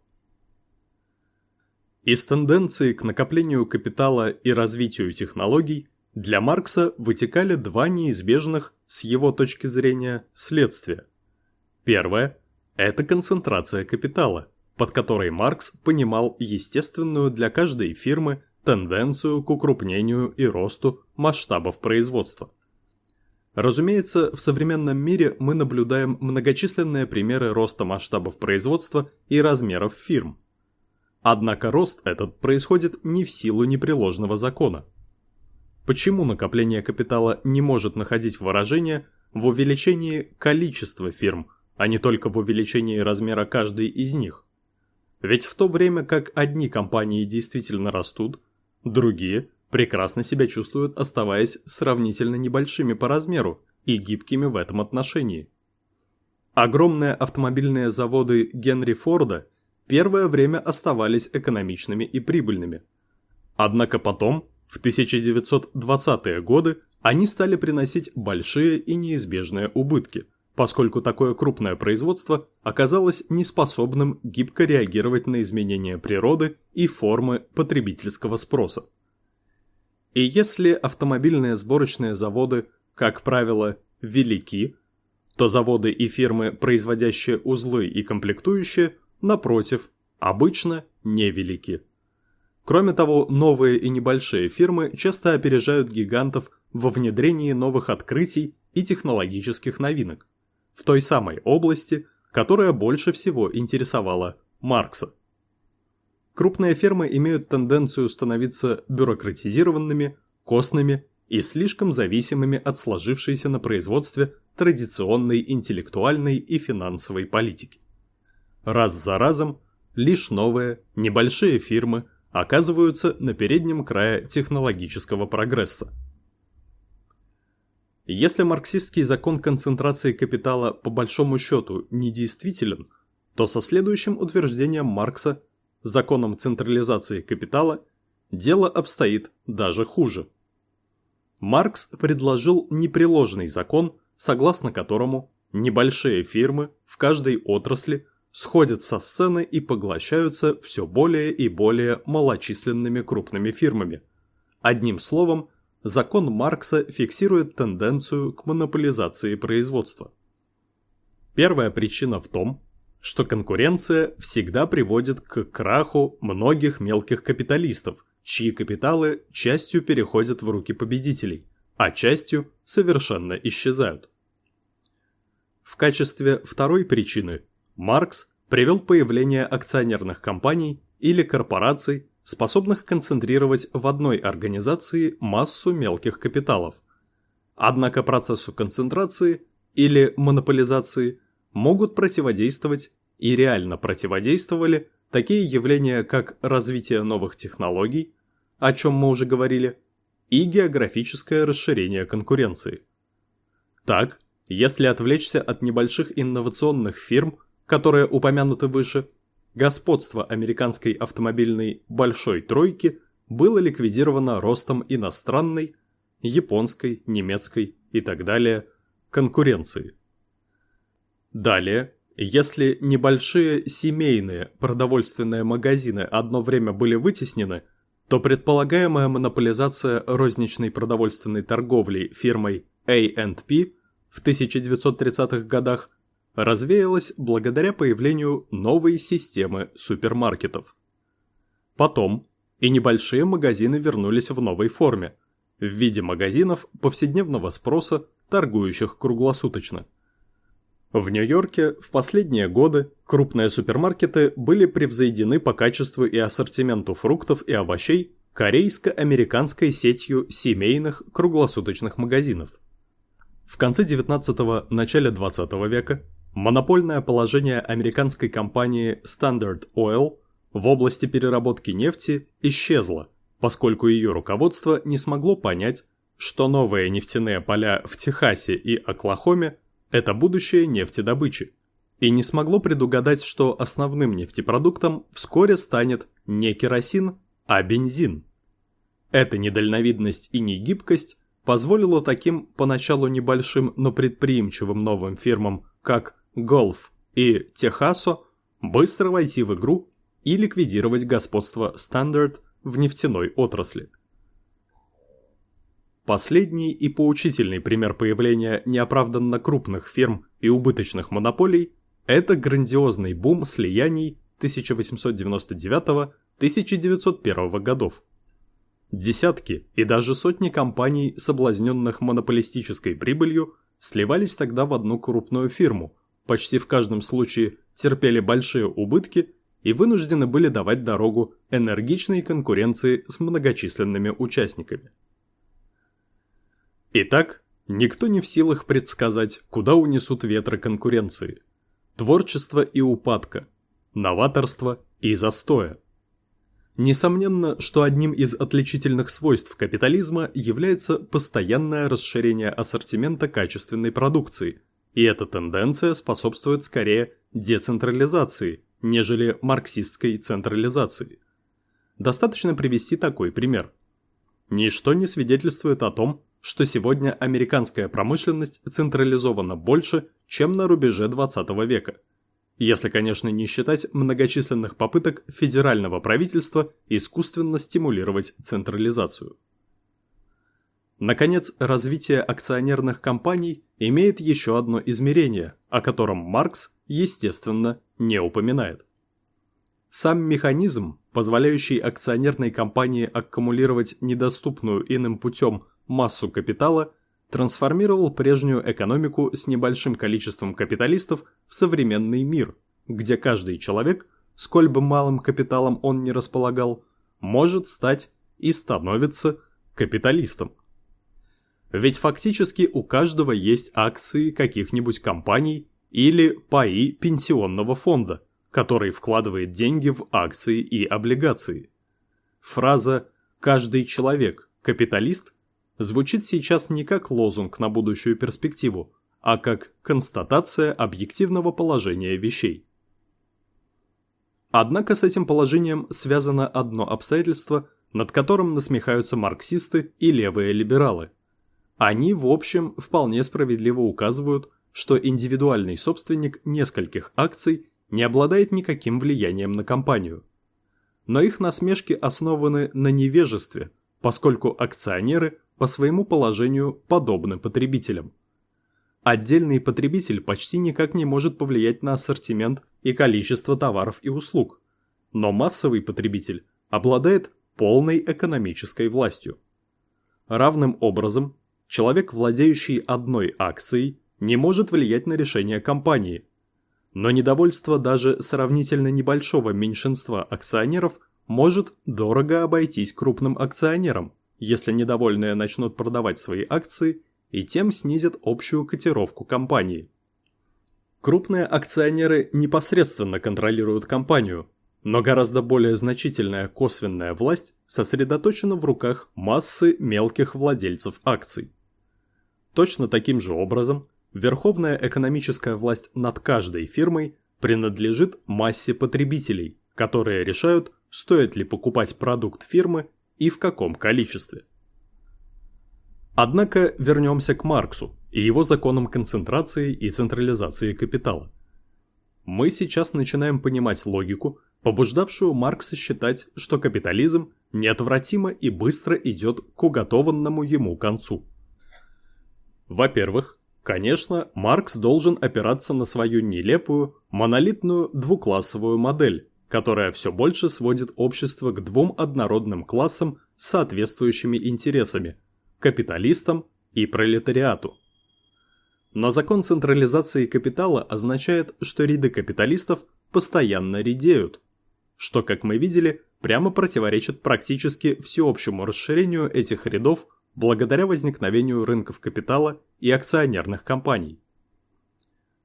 Из тенденции к накоплению капитала и развитию технологий для Маркса вытекали два неизбежных, с его точки зрения, следствия. Первое – это концентрация капитала – под которой Маркс понимал естественную для каждой фирмы тенденцию к укрупнению и росту масштабов производства. Разумеется, в современном мире мы наблюдаем многочисленные примеры роста масштабов производства и размеров фирм. Однако рост этот происходит не в силу непреложного закона. Почему накопление капитала не может находить выражение в увеличении количества фирм, а не только в увеличении размера каждой из них? Ведь в то время как одни компании действительно растут, другие прекрасно себя чувствуют, оставаясь сравнительно небольшими по размеру и гибкими в этом отношении. Огромные автомобильные заводы Генри Форда первое время оставались экономичными и прибыльными. Однако потом, в 1920-е годы, они стали приносить большие и неизбежные убытки – поскольку такое крупное производство оказалось неспособным гибко реагировать на изменения природы и формы потребительского спроса. И если автомобильные сборочные заводы, как правило, велики, то заводы и фирмы, производящие узлы и комплектующие, напротив, обычно невелики. Кроме того, новые и небольшие фирмы часто опережают гигантов во внедрении новых открытий и технологических новинок в той самой области, которая больше всего интересовала Маркса. Крупные фермы имеют тенденцию становиться бюрократизированными, костными и слишком зависимыми от сложившейся на производстве традиционной интеллектуальной и финансовой политики. Раз за разом лишь новые, небольшие фирмы оказываются на переднем крае технологического прогресса. Если марксистский закон концентрации капитала по большому счету недействителен, то со следующим утверждением Маркса, законом централизации капитала, дело обстоит даже хуже. Маркс предложил непреложный закон, согласно которому небольшие фирмы в каждой отрасли сходят со сцены и поглощаются все более и более малочисленными крупными фирмами. Одним словом, закон Маркса фиксирует тенденцию к монополизации производства. Первая причина в том, что конкуренция всегда приводит к краху многих мелких капиталистов, чьи капиталы частью переходят в руки победителей, а частью совершенно исчезают. В качестве второй причины Маркс привел появление акционерных компаний или корпораций способных концентрировать в одной организации массу мелких капиталов. Однако процессу концентрации или монополизации могут противодействовать и реально противодействовали такие явления, как развитие новых технологий, о чем мы уже говорили, и географическое расширение конкуренции. Так, если отвлечься от небольших инновационных фирм, которые упомянуты выше, господство американской автомобильной «большой тройки» было ликвидировано ростом иностранной, японской, немецкой и так далее конкуренции. Далее, если небольшие семейные продовольственные магазины одно время были вытеснены, то предполагаемая монополизация розничной продовольственной торговли фирмой A&P в 1930-х годах развеялась благодаря появлению новой системы супермаркетов. Потом и небольшие магазины вернулись в новой форме, в виде магазинов повседневного спроса, торгующих круглосуточно. В Нью-Йорке в последние годы крупные супермаркеты были превзойдены по качеству и ассортименту фруктов и овощей корейско-американской сетью семейных круглосуточных магазинов. В конце 19-го – начале 20 века Монопольное положение американской компании Standard Oil в области переработки нефти исчезло, поскольку ее руководство не смогло понять, что новые нефтяные поля в Техасе и Оклахоме – это будущее нефтедобычи, и не смогло предугадать, что основным нефтепродуктом вскоре станет не керосин, а бензин. Эта недальновидность и негибкость позволила таким поначалу небольшим, но предприимчивым новым фирмам, как Golf и Техасо, быстро войти в игру и ликвидировать господство Standard в нефтяной отрасли. Последний и поучительный пример появления неоправданно крупных фирм и убыточных монополий – это грандиозный бум слияний 1899-1901 годов. Десятки и даже сотни компаний, соблазненных монополистической прибылью, сливались тогда в одну крупную фирму, почти в каждом случае терпели большие убытки и вынуждены были давать дорогу энергичной конкуренции с многочисленными участниками. Итак, никто не в силах предсказать, куда унесут ветры конкуренции. Творчество и упадка, новаторство и застоя. Несомненно, что одним из отличительных свойств капитализма является постоянное расширение ассортимента качественной продукции, и эта тенденция способствует скорее децентрализации, нежели марксистской централизации. Достаточно привести такой пример. Ничто не свидетельствует о том, что сегодня американская промышленность централизована больше, чем на рубеже 20 века – если, конечно, не считать многочисленных попыток федерального правительства искусственно стимулировать централизацию. Наконец, развитие акционерных компаний имеет еще одно измерение, о котором Маркс, естественно, не упоминает. Сам механизм, позволяющий акционерной компании аккумулировать недоступную иным путем массу капитала, трансформировал прежнюю экономику с небольшим количеством капиталистов в современный мир, где каждый человек, сколь бы малым капиталом он не располагал, может стать и становится капиталистом. Ведь фактически у каждого есть акции каких-нибудь компаний или паи пенсионного фонда, который вкладывает деньги в акции и облигации. Фраза «каждый человек – капиталист» звучит сейчас не как лозунг на будущую перспективу, а как констатация объективного положения вещей. Однако с этим положением связано одно обстоятельство, над которым насмехаются марксисты и левые либералы. Они, в общем, вполне справедливо указывают, что индивидуальный собственник нескольких акций не обладает никаким влиянием на компанию. Но их насмешки основаны на невежестве, поскольку акционеры по своему положению подобны потребителям. Отдельный потребитель почти никак не может повлиять на ассортимент и количество товаров и услуг, но массовый потребитель обладает полной экономической властью. Равным образом, человек, владеющий одной акцией, не может влиять на решение компании, но недовольство даже сравнительно небольшого меньшинства акционеров может дорого обойтись крупным акционерам, если недовольные начнут продавать свои акции и тем снизят общую котировку компании. Крупные акционеры непосредственно контролируют компанию, но гораздо более значительная косвенная власть сосредоточена в руках массы мелких владельцев акций. Точно таким же образом, верховная экономическая власть над каждой фирмой принадлежит массе потребителей, которые решают, стоит ли покупать продукт фирмы и в каком количестве. Однако вернемся к Марксу и его законам концентрации и централизации капитала. Мы сейчас начинаем понимать логику, побуждавшую Маркса считать, что капитализм неотвратимо и быстро идет к уготованному ему концу. Во-первых, конечно, Маркс должен опираться на свою нелепую, монолитную двуклассовую модель, которая все больше сводит общество к двум однородным классам с соответствующими интересами – капиталистам и пролетариату. Но закон централизации капитала означает, что ряды капиталистов постоянно редеют, что, как мы видели, прямо противоречит практически всеобщему расширению этих рядов благодаря возникновению рынков капитала и акционерных компаний.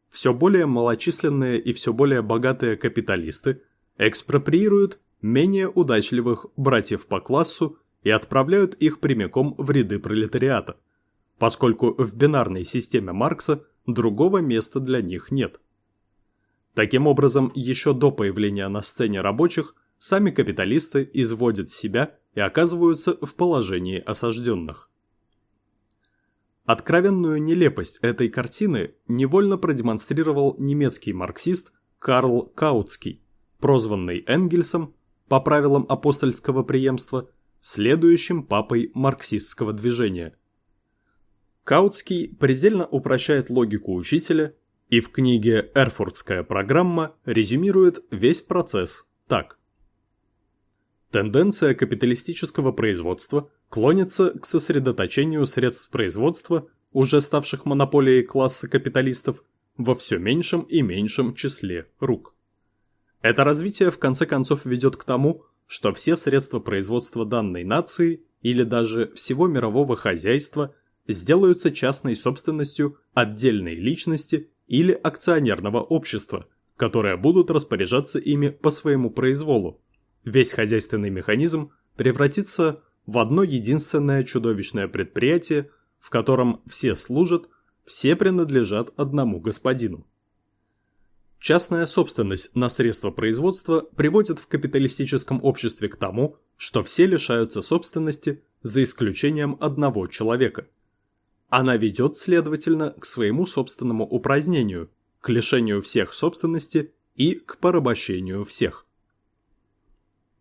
Все более малочисленные и все более богатые капиталисты – экспроприируют менее удачливых братьев по классу и отправляют их прямиком в ряды пролетариата, поскольку в бинарной системе Маркса другого места для них нет. Таким образом, еще до появления на сцене рабочих, сами капиталисты изводят себя и оказываются в положении осажденных. Откровенную нелепость этой картины невольно продемонстрировал немецкий марксист Карл Каутский, прозванный Энгельсом по правилам апостольского преемства, следующим папой марксистского движения. Каутский предельно упрощает логику учителя и в книге «Эрфуртская программа» резюмирует весь процесс так. Тенденция капиталистического производства клонится к сосредоточению средств производства, уже ставших монополией класса капиталистов, во все меньшем и меньшем числе рук. Это развитие в конце концов ведет к тому, что все средства производства данной нации или даже всего мирового хозяйства сделаются частной собственностью отдельной личности или акционерного общества, которые будут распоряжаться ими по своему произволу. Весь хозяйственный механизм превратится в одно единственное чудовищное предприятие, в котором все служат, все принадлежат одному господину. Частная собственность на средства производства приводит в капиталистическом обществе к тому, что все лишаются собственности за исключением одного человека. Она ведет, следовательно, к своему собственному упразднению, к лишению всех собственности и к порабощению всех.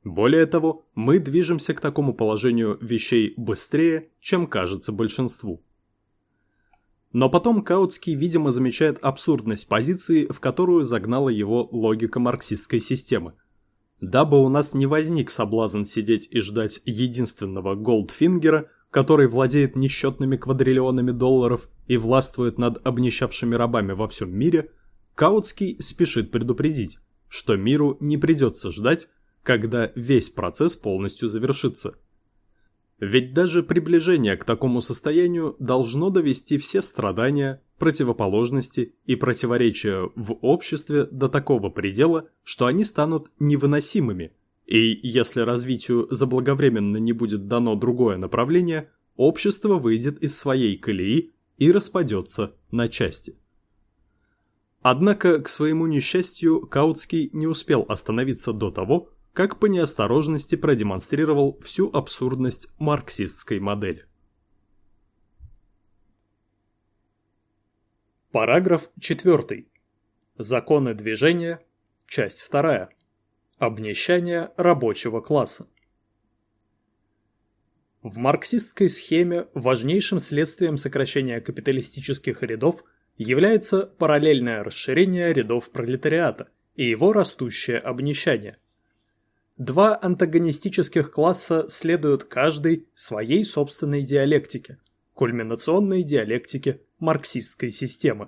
Более того, мы движемся к такому положению вещей быстрее, чем кажется большинству. Но потом Каутский, видимо, замечает абсурдность позиции, в которую загнала его логика марксистской системы. Дабы у нас не возник соблазн сидеть и ждать единственного Голдфингера, который владеет несчетными квадриллионами долларов и властвует над обнищавшими рабами во всем мире, Каутский спешит предупредить, что миру не придется ждать, когда весь процесс полностью завершится. Ведь даже приближение к такому состоянию должно довести все страдания, противоположности и противоречия в обществе до такого предела, что они станут невыносимыми, и если развитию заблаговременно не будет дано другое направление, общество выйдет из своей колеи и распадется на части. Однако, к своему несчастью, Каутский не успел остановиться до того, как по неосторожности продемонстрировал всю абсурдность марксистской модели. Параграф 4. Законы движения. Часть 2. Обнищание рабочего класса. В марксистской схеме важнейшим следствием сокращения капиталистических рядов является параллельное расширение рядов пролетариата и его растущее обнищание. Два антагонистических класса следуют каждый своей собственной диалектике, кульминационной диалектике марксистской системы.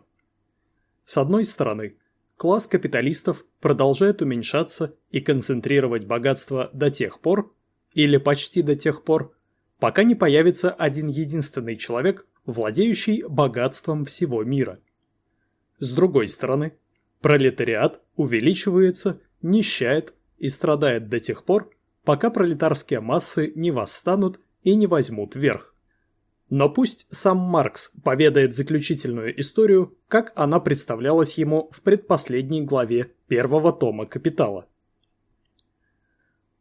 С одной стороны, класс капиталистов продолжает уменьшаться и концентрировать богатство до тех пор, или почти до тех пор, пока не появится один единственный человек, владеющий богатством всего мира. С другой стороны, пролетариат увеличивается, нищает и страдает до тех пор, пока пролетарские массы не восстанут и не возьмут верх. Но пусть сам Маркс поведает заключительную историю, как она представлялась ему в предпоследней главе первого тома «Капитала».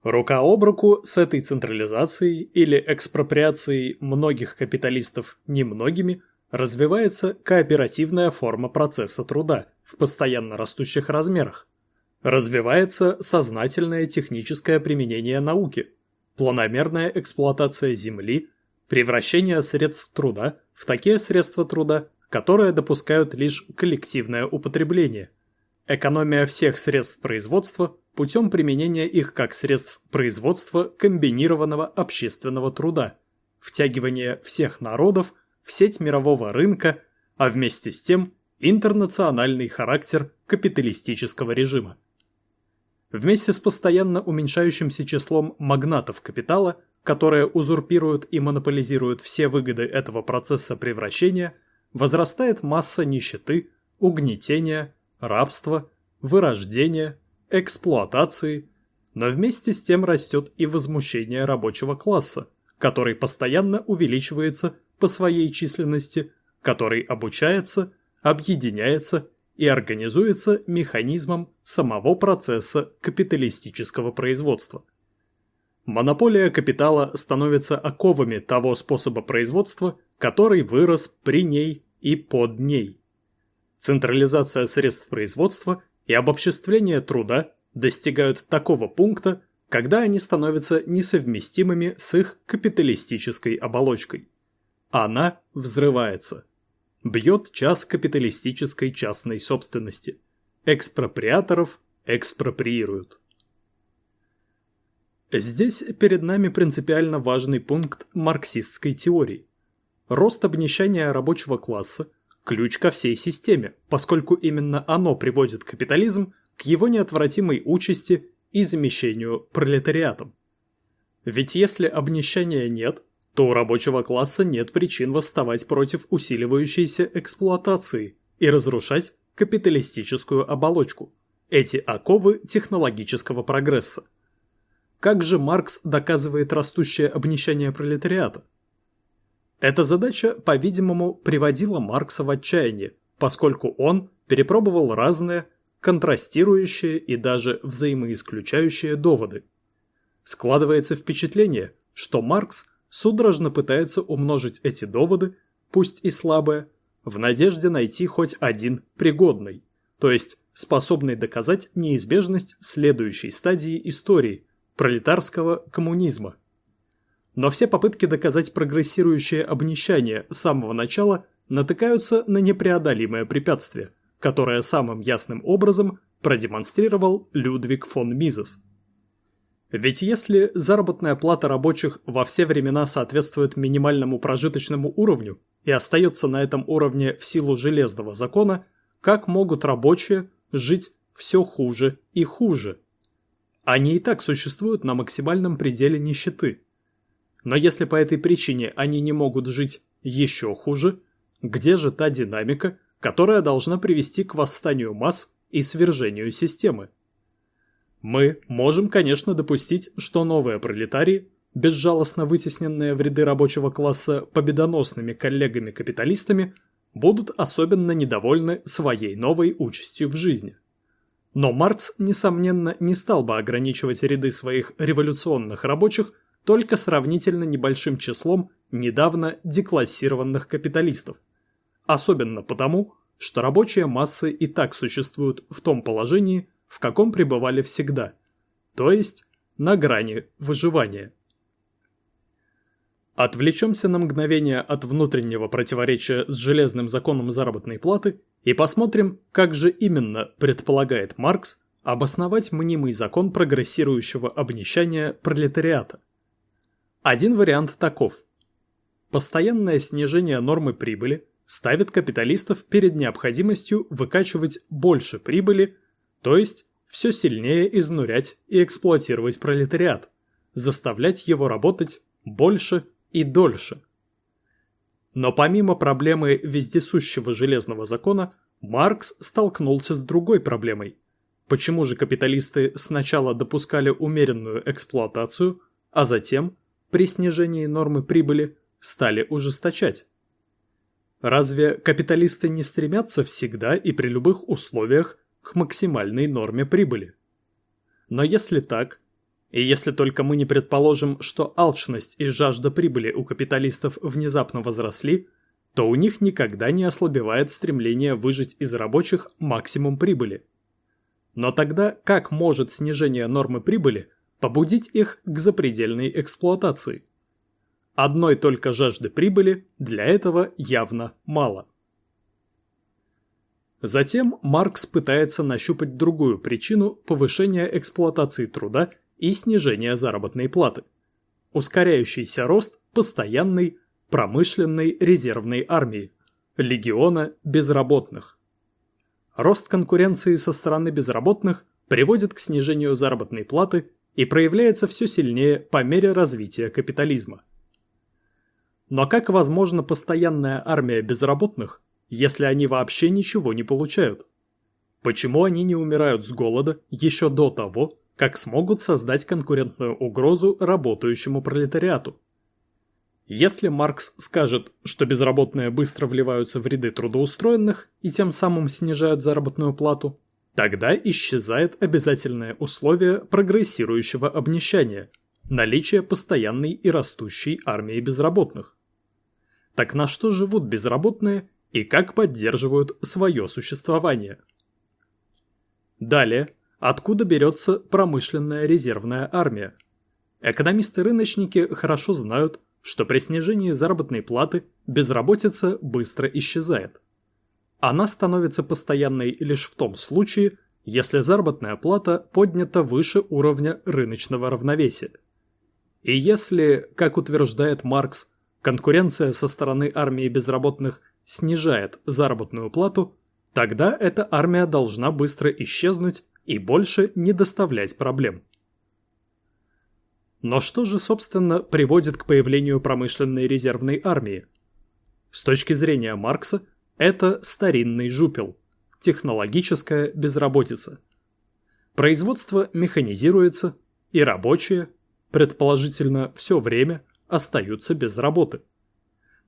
Рука об руку с этой централизацией или экспроприацией многих капиталистов немногими развивается кооперативная форма процесса труда в постоянно растущих размерах, Развивается сознательное техническое применение науки, планомерная эксплуатация земли, превращение средств труда в такие средства труда, которые допускают лишь коллективное употребление, экономия всех средств производства путем применения их как средств производства комбинированного общественного труда, втягивание всех народов в сеть мирового рынка, а вместе с тем интернациональный характер капиталистического режима. Вместе с постоянно уменьшающимся числом магнатов капитала, которые узурпируют и монополизируют все выгоды этого процесса превращения, возрастает масса нищеты, угнетения, рабства, вырождения, эксплуатации, но вместе с тем растет и возмущение рабочего класса, который постоянно увеличивается по своей численности, который обучается, объединяется и организуется механизмом самого процесса капиталистического производства. Монополия капитала становится оковами того способа производства, который вырос при ней и под ней. Централизация средств производства и обобществление труда достигают такого пункта, когда они становятся несовместимыми с их капиталистической оболочкой. Она взрывается. Бьет час капиталистической частной собственности. Экспроприаторов экспроприируют. Здесь перед нами принципиально важный пункт марксистской теории. Рост обнищания рабочего класса – ключ ко всей системе, поскольку именно оно приводит капитализм к его неотвратимой участи и замещению пролетариатом. Ведь если обнищания нет, то у рабочего класса нет причин восставать против усиливающейся эксплуатации и разрушать капиталистическую оболочку, эти оковы технологического прогресса. Как же Маркс доказывает растущее обнищание пролетариата? Эта задача, по-видимому, приводила Маркса в отчаяние, поскольку он перепробовал разные, контрастирующие и даже взаимоисключающие доводы. Складывается впечатление, что Маркс судорожно пытается умножить эти доводы, пусть и слабые, в надежде найти хоть один пригодный, то есть способный доказать неизбежность следующей стадии истории – пролетарского коммунизма. Но все попытки доказать прогрессирующее обнищание с самого начала натыкаются на непреодолимое препятствие, которое самым ясным образом продемонстрировал Людвиг фон Мизес. Ведь если заработная плата рабочих во все времена соответствует минимальному прожиточному уровню и остается на этом уровне в силу железного закона, как могут рабочие жить все хуже и хуже – они и так существуют на максимальном пределе нищеты. Но если по этой причине они не могут жить еще хуже, где же та динамика, которая должна привести к восстанию масс и свержению системы? Мы можем, конечно, допустить, что новые пролетарии, безжалостно вытесненные в ряды рабочего класса победоносными коллегами-капиталистами, будут особенно недовольны своей новой участью в жизни. Но Маркс, несомненно, не стал бы ограничивать ряды своих революционных рабочих только сравнительно небольшим числом недавно деклассированных капиталистов. Особенно потому, что рабочие массы и так существуют в том положении, в каком пребывали всегда, то есть на грани выживания. Отвлечемся на мгновение от внутреннего противоречия с железным законом заработной платы и посмотрим, как же именно предполагает Маркс обосновать мнимый закон прогрессирующего обнищания пролетариата. Один вариант таков. Постоянное снижение нормы прибыли ставит капиталистов перед необходимостью выкачивать больше прибыли, то есть все сильнее изнурять и эксплуатировать пролетариат, заставлять его работать больше и дольше. Но помимо проблемы вездесущего железного закона, Маркс столкнулся с другой проблемой. Почему же капиталисты сначала допускали умеренную эксплуатацию, а затем, при снижении нормы прибыли, стали ужесточать? Разве капиталисты не стремятся всегда и при любых условиях к максимальной норме прибыли? Но если так, и если только мы не предположим, что алчность и жажда прибыли у капиталистов внезапно возросли, то у них никогда не ослабевает стремление выжить из рабочих максимум прибыли. Но тогда как может снижение нормы прибыли побудить их к запредельной эксплуатации? Одной только жажды прибыли для этого явно мало. Затем Маркс пытается нащупать другую причину повышения эксплуатации труда и снижение заработной платы. Ускоряющийся рост постоянной промышленной резервной армии, легиона безработных. Рост конкуренции со стороны безработных приводит к снижению заработной платы и проявляется все сильнее по мере развития капитализма. Но как возможна постоянная армия безработных, если они вообще ничего не получают? Почему они не умирают с голода еще до того, как смогут создать конкурентную угрозу работающему пролетариату. Если Маркс скажет, что безработные быстро вливаются в ряды трудоустроенных и тем самым снижают заработную плату, тогда исчезает обязательное условие прогрессирующего обнищания – наличие постоянной и растущей армии безработных. Так на что живут безработные и как поддерживают свое существование? Далее, откуда берется промышленная резервная армия? Экономисты-рыночники хорошо знают, что при снижении заработной платы безработица быстро исчезает. Она становится постоянной лишь в том случае, если заработная плата поднята выше уровня рыночного равновесия. И если, как утверждает Маркс, конкуренция со стороны армии безработных снижает заработную плату, тогда эта армия должна быстро исчезнуть и больше не доставлять проблем. Но что же, собственно, приводит к появлению промышленной резервной армии? С точки зрения Маркса, это старинный жупел, технологическая безработица. Производство механизируется, и рабочие, предположительно все время, остаются без работы.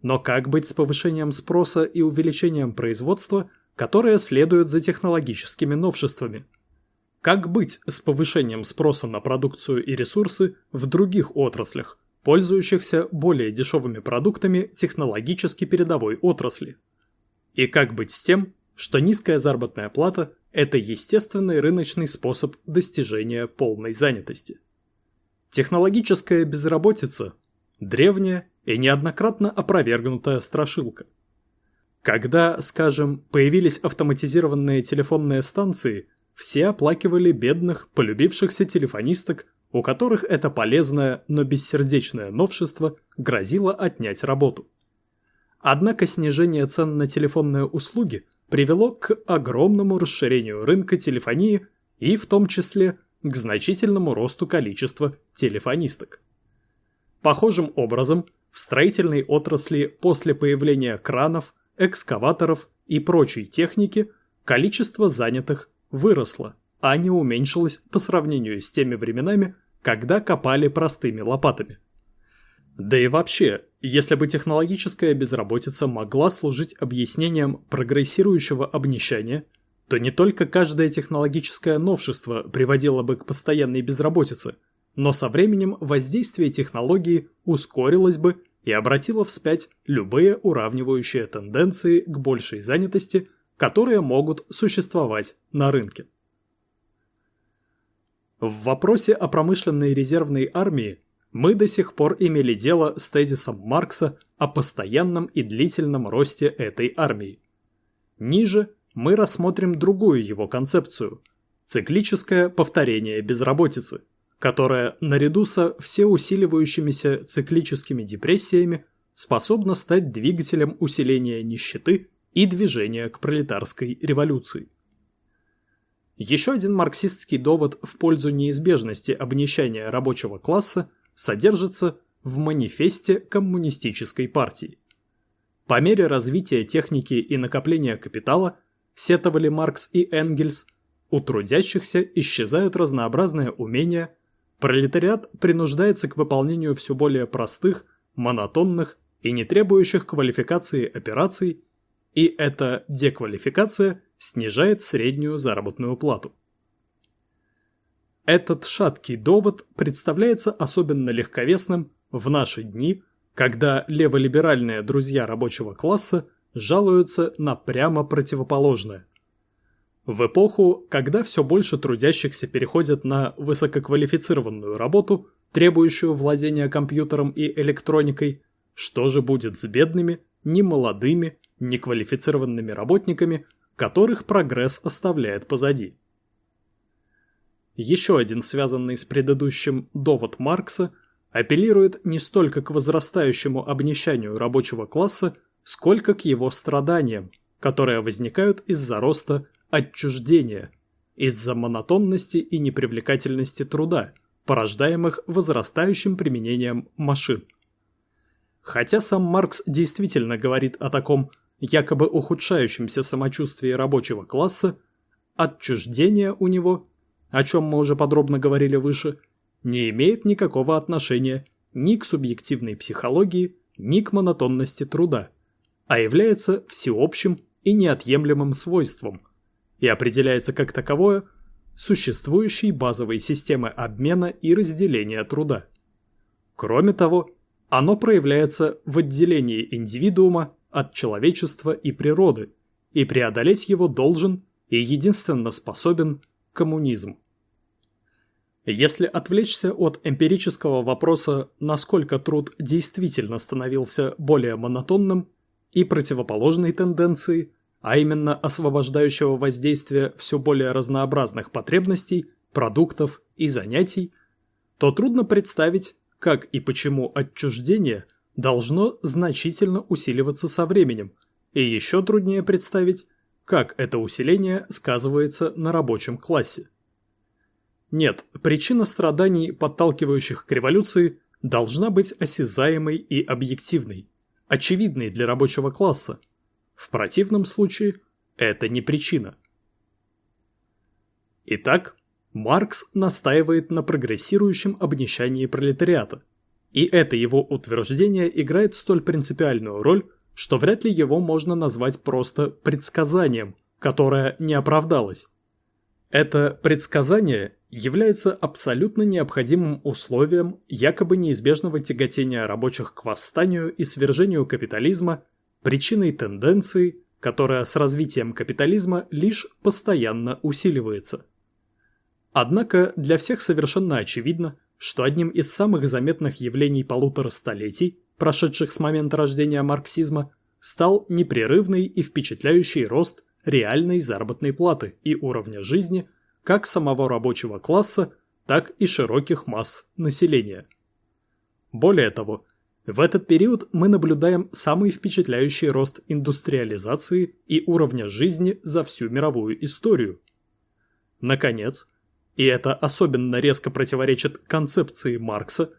Но как быть с повышением спроса и увеличением производства, которое следует за технологическими новшествами? Как быть с повышением спроса на продукцию и ресурсы в других отраслях, пользующихся более дешевыми продуктами технологически передовой отрасли? И как быть с тем, что низкая заработная плата – это естественный рыночный способ достижения полной занятости? Технологическая безработица – древняя и неоднократно опровергнутая страшилка. Когда, скажем, появились автоматизированные телефонные станции – все оплакивали бедных, полюбившихся телефонисток, у которых это полезное, но бессердечное новшество грозило отнять работу. Однако снижение цен на телефонные услуги привело к огромному расширению рынка телефонии и в том числе к значительному росту количества телефонисток. Похожим образом, в строительной отрасли после появления кранов, экскаваторов и прочей техники количество занятых выросла, а не уменьшилась по сравнению с теми временами, когда копали простыми лопатами. Да и вообще, если бы технологическая безработица могла служить объяснением прогрессирующего обнищания, то не только каждое технологическое новшество приводило бы к постоянной безработице, но со временем воздействие технологии ускорилось бы и обратило вспять любые уравнивающие тенденции к большей занятости которые могут существовать на рынке. В вопросе о промышленной резервной армии мы до сих пор имели дело с тезисом Маркса о постоянном и длительном росте этой армии. Ниже мы рассмотрим другую его концепцию – циклическое повторение безработицы, которая, наряду со всеусиливающимися циклическими депрессиями, способна стать двигателем усиления нищеты и движения к пролетарской революции. Еще один марксистский довод в пользу неизбежности обнищания рабочего класса содержится в манифесте Коммунистической партии. По мере развития техники и накопления капитала, сетовали Маркс и Энгельс, у трудящихся исчезают разнообразные умения, пролетариат принуждается к выполнению все более простых, монотонных и не требующих квалификации операций и эта деквалификация снижает среднюю заработную плату. Этот шаткий довод представляется особенно легковесным в наши дни, когда леволиберальные друзья рабочего класса жалуются на прямо противоположное. В эпоху, когда все больше трудящихся переходят на высококвалифицированную работу, требующую владения компьютером и электроникой, что же будет с бедными, немолодыми, неквалифицированными работниками, которых прогресс оставляет позади. Еще один связанный с предыдущим довод Маркса апеллирует не столько к возрастающему обнищанию рабочего класса, сколько к его страданиям, которые возникают из-за роста отчуждения, из-за монотонности и непривлекательности труда, порождаемых возрастающим применением машин. Хотя сам Маркс действительно говорит о таком якобы ухудшающемся самочувствии рабочего класса, отчуждение у него, о чем мы уже подробно говорили выше, не имеет никакого отношения ни к субъективной психологии, ни к монотонности труда, а является всеобщим и неотъемлемым свойством и определяется как таковое существующей базовой системы обмена и разделения труда. Кроме того, оно проявляется в отделении индивидуума от человечества и природы, и преодолеть его должен и единственно способен коммунизм. Если отвлечься от эмпирического вопроса, насколько труд действительно становился более монотонным, и противоположной тенденции, а именно освобождающего воздействия все более разнообразных потребностей, продуктов и занятий, то трудно представить, как и почему отчуждение должно значительно усиливаться со временем, и еще труднее представить, как это усиление сказывается на рабочем классе. Нет, причина страданий, подталкивающих к революции, должна быть осязаемой и объективной, очевидной для рабочего класса. В противном случае это не причина. Итак, Маркс настаивает на прогрессирующем обнищании пролетариата. И это его утверждение играет столь принципиальную роль, что вряд ли его можно назвать просто предсказанием, которое не оправдалось. Это предсказание является абсолютно необходимым условием якобы неизбежного тяготения рабочих к восстанию и свержению капитализма, причиной тенденции, которая с развитием капитализма лишь постоянно усиливается. Однако для всех совершенно очевидно, что одним из самых заметных явлений полутора столетий, прошедших с момента рождения марксизма, стал непрерывный и впечатляющий рост реальной заработной платы и уровня жизни как самого рабочего класса, так и широких масс населения. Более того, в этот период мы наблюдаем самый впечатляющий рост индустриализации и уровня жизни за всю мировую историю. Наконец, и это особенно резко противоречит концепции Маркса,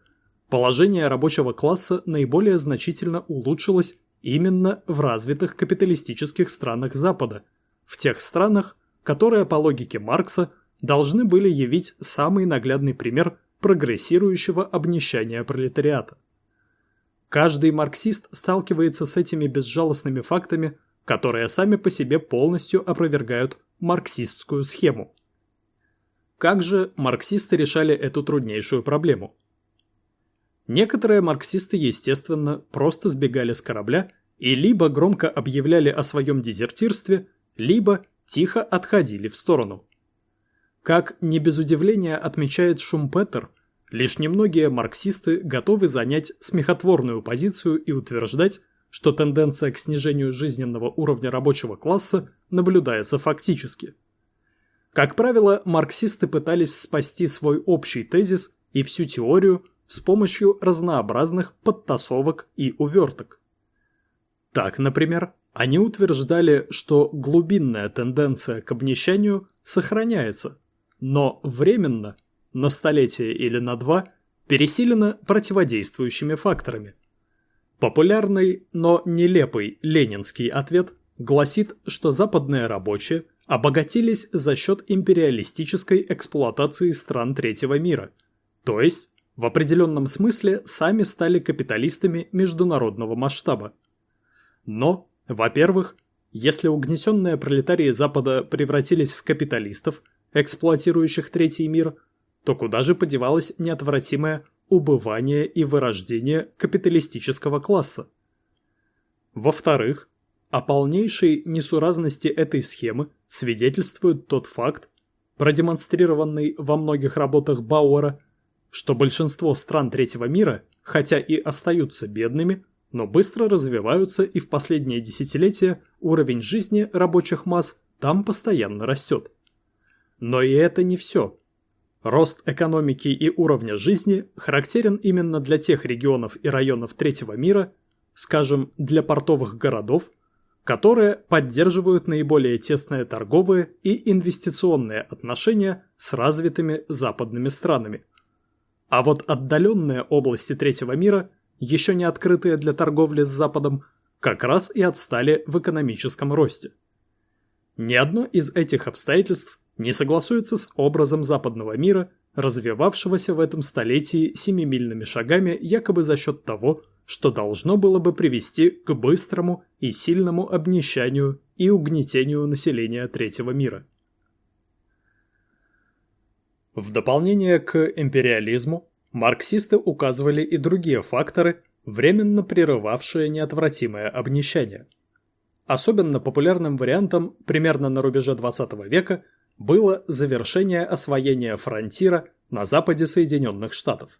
положение рабочего класса наиболее значительно улучшилось именно в развитых капиталистических странах Запада – в тех странах, которые, по логике Маркса, должны были явить самый наглядный пример прогрессирующего обнищания пролетариата. Каждый марксист сталкивается с этими безжалостными фактами, которые сами по себе полностью опровергают марксистскую схему. Как же марксисты решали эту труднейшую проблему? Некоторые марксисты, естественно, просто сбегали с корабля и либо громко объявляли о своем дезертирстве, либо тихо отходили в сторону. Как не без удивления отмечает Шумпетер, лишь немногие марксисты готовы занять смехотворную позицию и утверждать, что тенденция к снижению жизненного уровня рабочего класса наблюдается фактически. Как правило, марксисты пытались спасти свой общий тезис и всю теорию с помощью разнообразных подтасовок и уверток. Так, например, они утверждали, что глубинная тенденция к обнищанию сохраняется, но временно, на столетие или на два, пересилена противодействующими факторами. Популярный, но нелепый ленинский ответ гласит, что западные рабочие обогатились за счет империалистической эксплуатации стран третьего мира, то есть в определенном смысле сами стали капиталистами международного масштаба. Но во-первых, если угнетенные пролетарии Запада превратились в капиталистов, эксплуатирующих третий мир, то куда же подевалось неотвратимое убывание и вырождение капиталистического класса? Во-вторых, о полнейшей несуразности этой схемы свидетельствует тот факт, продемонстрированный во многих работах Бауэра, что большинство стран третьего мира, хотя и остаются бедными, но быстро развиваются и в последние десятилетия уровень жизни рабочих масс там постоянно растет. Но и это не все. Рост экономики и уровня жизни характерен именно для тех регионов и районов третьего мира, скажем, для портовых городов, которые поддерживают наиболее тесные торговые и инвестиционные отношения с развитыми западными странами. А вот отдаленные области третьего мира – еще не открытые для торговли с Западом, как раз и отстали в экономическом росте. Ни одно из этих обстоятельств не согласуется с образом западного мира, развивавшегося в этом столетии семимильными шагами якобы за счет того, что должно было бы привести к быстрому и сильному обнищанию и угнетению населения третьего мира. В дополнение к империализму, марксисты указывали и другие факторы, временно прерывавшие неотвратимое обнищание. Особенно популярным вариантом примерно на рубеже 20 века было завершение освоения фронтира на западе Соединенных Штатов.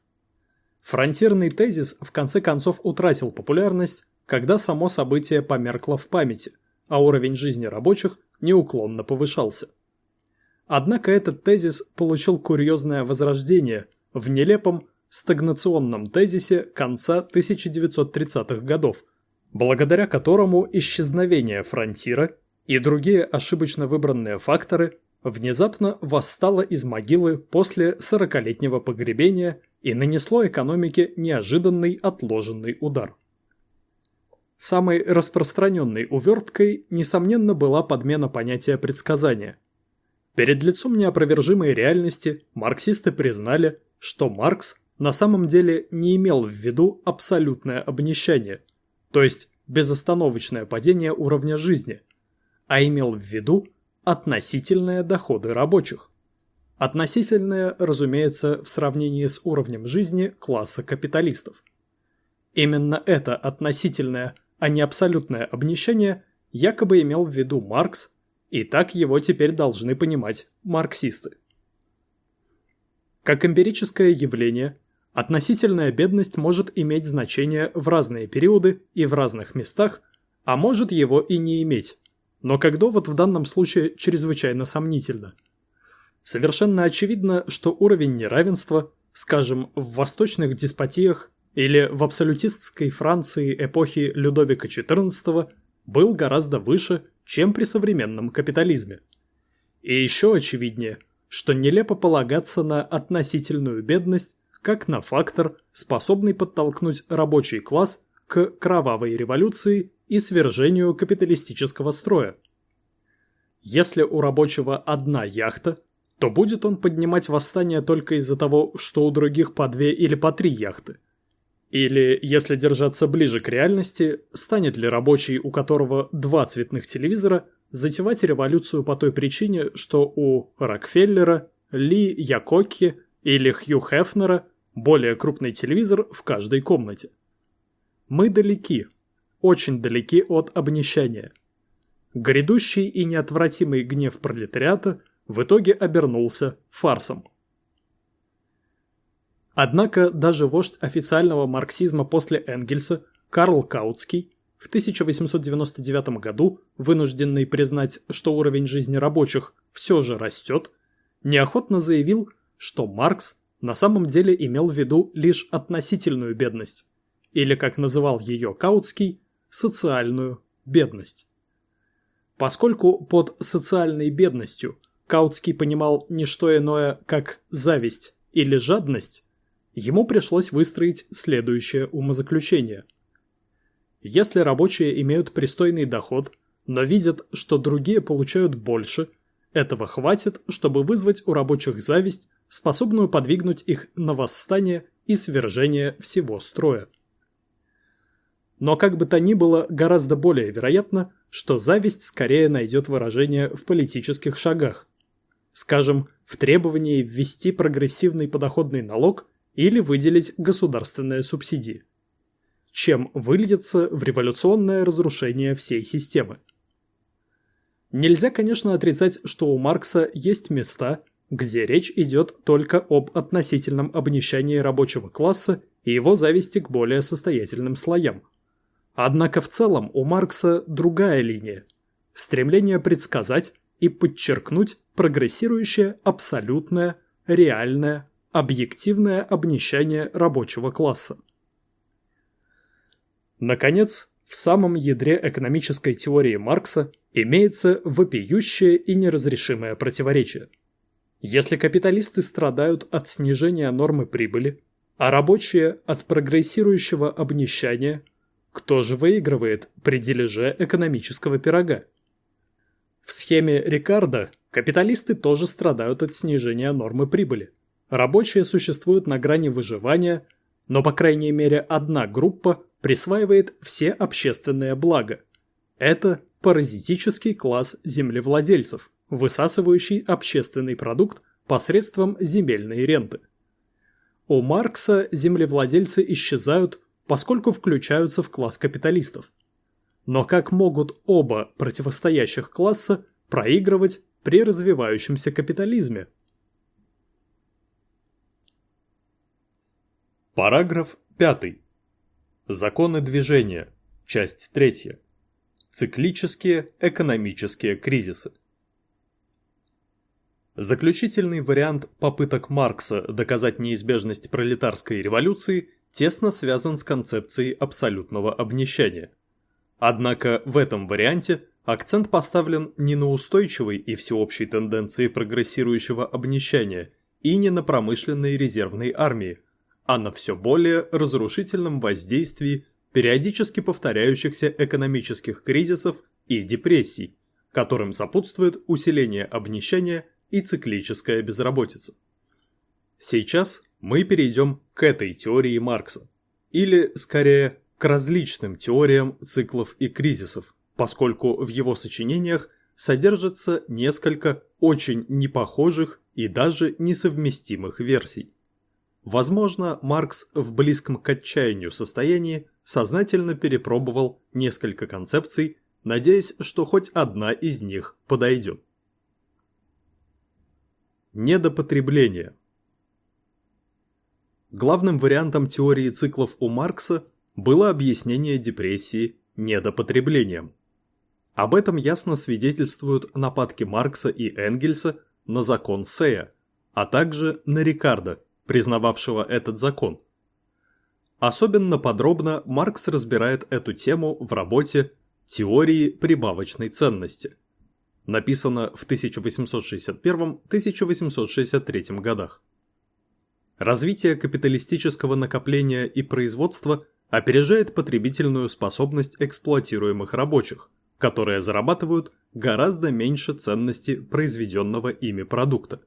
Фронтирный тезис в конце концов утратил популярность, когда само событие померкло в памяти, а уровень жизни рабочих неуклонно повышался. Однако этот тезис получил курьезное возрождение в нелепом стагнационном тезисе конца 1930-х годов, благодаря которому исчезновение фронтира и другие ошибочно выбранные факторы внезапно восстало из могилы после сорокалетнего погребения и нанесло экономике неожиданный отложенный удар. Самой распространенной уверткой, несомненно, была подмена понятия предсказания. Перед лицом неопровержимой реальности марксисты признали, что Маркс на самом деле не имел в виду абсолютное обнищание, то есть безостановочное падение уровня жизни, а имел в виду относительные доходы рабочих. Относительные, разумеется, в сравнении с уровнем жизни класса капиталистов. Именно это относительное, а не абсолютное обнищание якобы имел в виду Маркс, и так его теперь должны понимать марксисты. Как эмпирическое явление, относительная бедность может иметь значение в разные периоды и в разных местах, а может его и не иметь, но как довод в данном случае чрезвычайно сомнительно – Совершенно очевидно, что уровень неравенства, скажем, в восточных деспотиях или в абсолютистской Франции эпохи Людовика XIV был гораздо выше, чем при современном капитализме. И еще очевиднее, что нелепо полагаться на относительную бедность как на фактор, способный подтолкнуть рабочий класс к кровавой революции и свержению капиталистического строя. Если у рабочего одна яхта – то будет он поднимать восстание только из-за того, что у других по две или по три яхты. Или, если держаться ближе к реальности, станет ли рабочий, у которого два цветных телевизора, затевать революцию по той причине, что у Рокфеллера, Ли Якоки или Хью Хефнера более крупный телевизор в каждой комнате. Мы далеки, очень далеки от обнищания. Грядущий и неотвратимый гнев пролетариата в итоге обернулся фарсом. Однако даже вождь официального марксизма после Энгельса Карл Каутский в 1899 году, вынужденный признать, что уровень жизни рабочих все же растет, неохотно заявил, что Маркс на самом деле имел в виду лишь относительную бедность, или, как называл ее Каутский, социальную бедность. Поскольку под социальной бедностью Каутский понимал не что иное, как зависть или жадность, ему пришлось выстроить следующее умозаключение. Если рабочие имеют пристойный доход, но видят, что другие получают больше, этого хватит, чтобы вызвать у рабочих зависть, способную подвигнуть их на восстание и свержение всего строя. Но как бы то ни было, гораздо более вероятно, что зависть скорее найдет выражение в политических шагах, скажем, в требовании ввести прогрессивный подоходный налог или выделить государственные субсидии, чем выльется в революционное разрушение всей системы. Нельзя, конечно, отрицать, что у Маркса есть места, где речь идет только об относительном обнищании рабочего класса и его зависти к более состоятельным слоям. Однако в целом у Маркса другая линия – стремление предсказать и подчеркнуть прогрессирующее абсолютное, реальное, объективное обнищание рабочего класса. Наконец, в самом ядре экономической теории Маркса имеется вопиющее и неразрешимое противоречие. Если капиталисты страдают от снижения нормы прибыли, а рабочие от прогрессирующего обнищания, кто же выигрывает при дележе экономического пирога? В схеме Рикардо капиталисты тоже страдают от снижения нормы прибыли. Рабочие существуют на грани выживания, но по крайней мере одна группа присваивает все общественные блага. Это паразитический класс землевладельцев, высасывающий общественный продукт посредством земельной ренты. У Маркса землевладельцы исчезают, поскольку включаются в класс капиталистов. Но как могут оба противостоящих класса проигрывать при развивающемся капитализме? Параграф 5. Законы движения. Часть 3. Циклические экономические кризисы. Заключительный вариант попыток Маркса доказать неизбежность пролетарской революции тесно связан с концепцией абсолютного обнищания. Однако в этом варианте акцент поставлен не на устойчивой и всеобщей тенденции прогрессирующего обнищания и не на промышленной резервной армии, а на все более разрушительном воздействии периодически повторяющихся экономических кризисов и депрессий, которым сопутствует усиление обнищания и циклическая безработица. Сейчас мы перейдем к этой теории Маркса, или, скорее, к различным теориям циклов и кризисов, поскольку в его сочинениях содержится несколько очень непохожих и даже несовместимых версий. Возможно, Маркс в близком к отчаянию состоянии сознательно перепробовал несколько концепций, надеясь, что хоть одна из них подойдет. Недопотребление. Главным вариантом теории циклов у Маркса было объяснение депрессии недопотреблением. Об этом ясно свидетельствуют нападки Маркса и Энгельса на закон Сея, а также на Рикардо, признававшего этот закон. Особенно подробно Маркс разбирает эту тему в работе «Теории прибавочной ценности», написано в 1861-1863 годах. Развитие капиталистического накопления и производства опережает потребительную способность эксплуатируемых рабочих, которые зарабатывают гораздо меньше ценности произведенного ими продукта.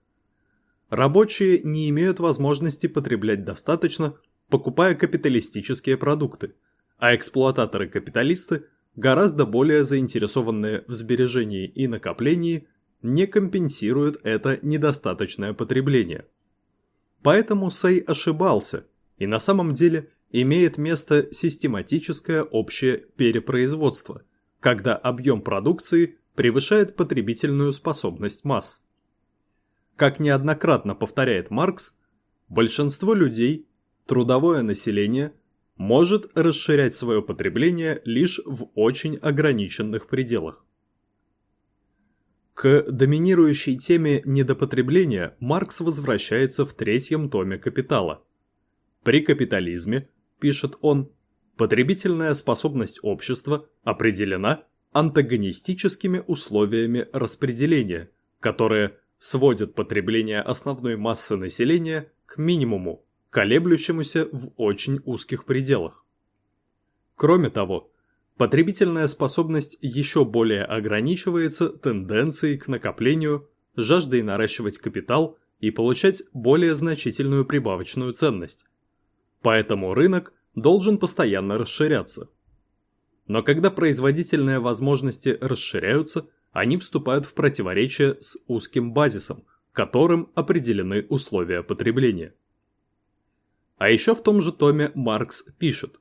Рабочие не имеют возможности потреблять достаточно, покупая капиталистические продукты, а эксплуататоры-капиталисты гораздо более заинтересованные в сбережении и накоплении, не компенсируют это недостаточное потребление. Поэтому Сей ошибался, и на самом деле имеет место систематическое общее перепроизводство, когда объем продукции превышает потребительную способность масс. Как неоднократно повторяет Маркс, большинство людей, трудовое население – может расширять свое потребление лишь в очень ограниченных пределах. К доминирующей теме недопотребления Маркс возвращается в третьем томе «Капитала». При капитализме, пишет он, потребительная способность общества определена антагонистическими условиями распределения, которые сводят потребление основной массы населения к минимуму колеблющемуся в очень узких пределах. Кроме того, потребительная способность еще более ограничивается тенденцией к накоплению, жаждой наращивать капитал и получать более значительную прибавочную ценность. Поэтому рынок должен постоянно расширяться. Но когда производительные возможности расширяются, они вступают в противоречие с узким базисом, которым определены условия потребления. А еще в том же томе Маркс пишет.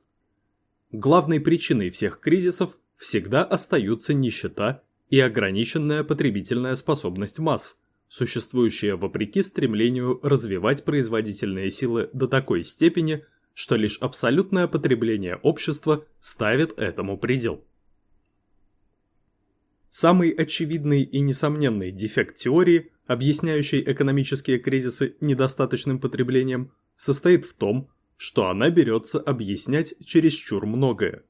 Главной причиной всех кризисов всегда остаются нищета и ограниченная потребительная способность масс, существующая вопреки стремлению развивать производительные силы до такой степени, что лишь абсолютное потребление общества ставит этому предел. Самый очевидный и несомненный дефект теории, объясняющей экономические кризисы недостаточным потреблением, состоит в том, что она берется объяснять чересчур многое.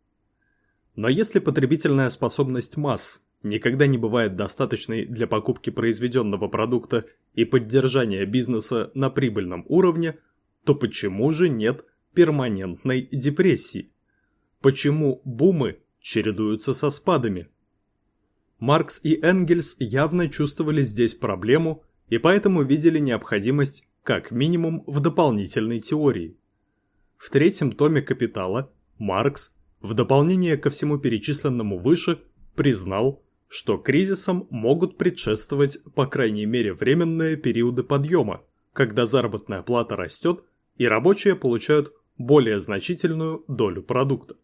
Но если потребительная способность масс никогда не бывает достаточной для покупки произведенного продукта и поддержания бизнеса на прибыльном уровне, то почему же нет перманентной депрессии? Почему бумы чередуются со спадами? Маркс и Энгельс явно чувствовали здесь проблему и поэтому видели необходимость как минимум в дополнительной теории. В третьем томе «Капитала» Маркс, в дополнение ко всему перечисленному выше, признал, что кризисам могут предшествовать, по крайней мере, временные периоды подъема, когда заработная плата растет и рабочие получают более значительную долю продукта.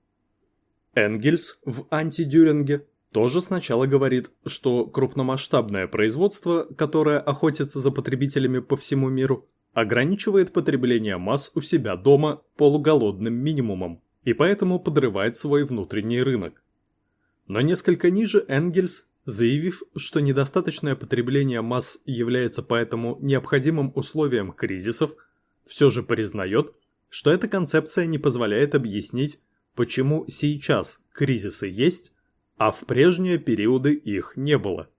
Энгельс в антидюринге тоже сначала говорит, что крупномасштабное производство, которое охотится за потребителями по всему миру, ограничивает потребление масс у себя дома полуголодным минимумом и поэтому подрывает свой внутренний рынок. Но несколько ниже Энгельс, заявив, что недостаточное потребление масс является поэтому необходимым условием кризисов, все же признает, что эта концепция не позволяет объяснить, почему сейчас кризисы есть, а в прежние периоды их не было.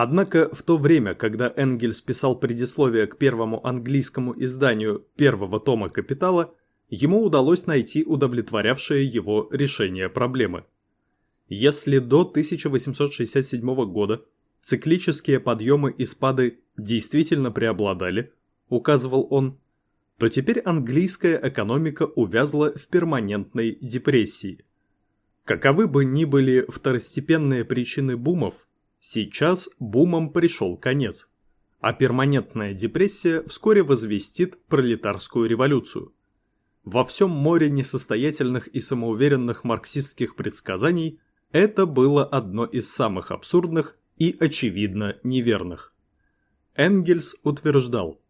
Однако в то время, когда Энгельс писал предисловие к первому английскому изданию первого тома «Капитала», ему удалось найти удовлетворявшее его решение проблемы. Если до 1867 года циклические подъемы и спады действительно преобладали, указывал он, то теперь английская экономика увязла в перманентной депрессии. Каковы бы ни были второстепенные причины бумов, сейчас бумам пришел конец, а перманентная депрессия вскоре возвестит пролетарскую революцию. Во всем море несостоятельных и самоуверенных марксистских предсказаний это было одно из самых абсурдных и, очевидно, неверных. Энгельс утверждал,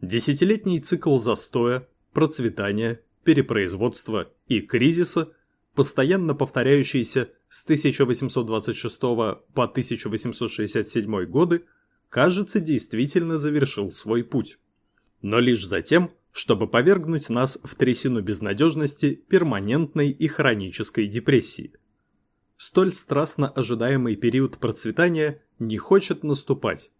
Десятилетний цикл застоя, процветания, перепроизводства и кризиса, постоянно повторяющийся с 1826 по 1867 годы, кажется, действительно завершил свой путь. Но лишь затем, чтобы повергнуть нас в трясину безнадежности перманентной и хронической депрессии. Столь страстно ожидаемый период процветания не хочет наступать,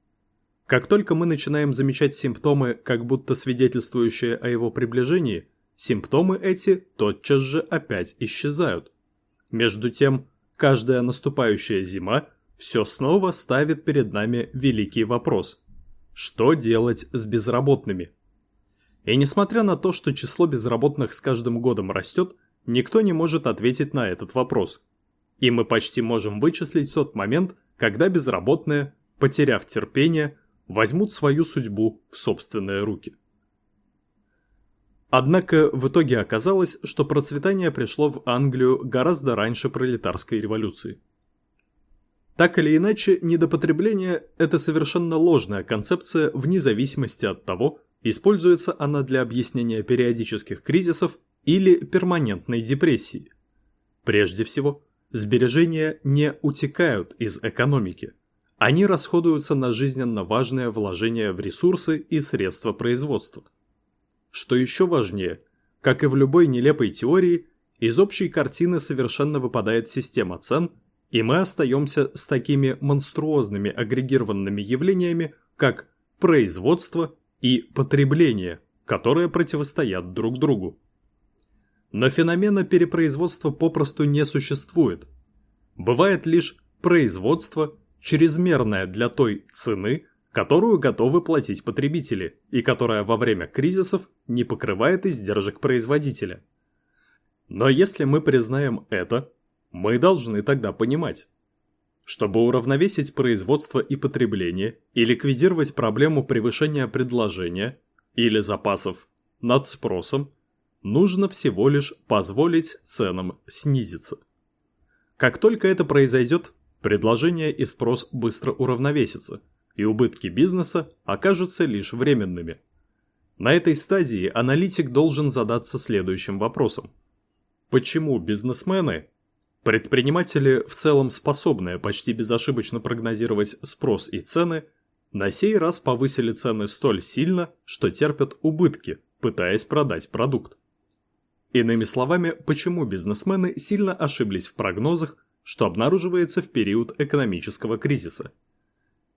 как только мы начинаем замечать симптомы, как будто свидетельствующие о его приближении, симптомы эти тотчас же опять исчезают. Между тем, каждая наступающая зима все снова ставит перед нами великий вопрос. Что делать с безработными? И несмотря на то, что число безработных с каждым годом растет, никто не может ответить на этот вопрос. И мы почти можем вычислить тот момент, когда безработные, потеряв терпение, возьмут свою судьбу в собственные руки. Однако в итоге оказалось, что процветание пришло в Англию гораздо раньше пролетарской революции. Так или иначе, недопотребление – это совершенно ложная концепция вне зависимости от того, используется она для объяснения периодических кризисов или перманентной депрессии. Прежде всего, сбережения не утекают из экономики – они расходуются на жизненно важное вложение в ресурсы и средства производства. Что еще важнее, как и в любой нелепой теории, из общей картины совершенно выпадает система цен, и мы остаемся с такими монструозными агрегированными явлениями, как производство и потребление, которые противостоят друг другу. Но феномена перепроизводства попросту не существует. Бывает лишь производство чрезмерная для той цены, которую готовы платить потребители и которая во время кризисов не покрывает издержек производителя. Но если мы признаем это, мы должны тогда понимать, чтобы уравновесить производство и потребление и ликвидировать проблему превышения предложения или запасов над спросом, нужно всего лишь позволить ценам снизиться. Как только это произойдет, Предложение и спрос быстро уравновесятся, и убытки бизнеса окажутся лишь временными. На этой стадии аналитик должен задаться следующим вопросом. Почему бизнесмены, предприниматели в целом способные почти безошибочно прогнозировать спрос и цены, на сей раз повысили цены столь сильно, что терпят убытки, пытаясь продать продукт? Иными словами, почему бизнесмены сильно ошиблись в прогнозах что обнаруживается в период экономического кризиса.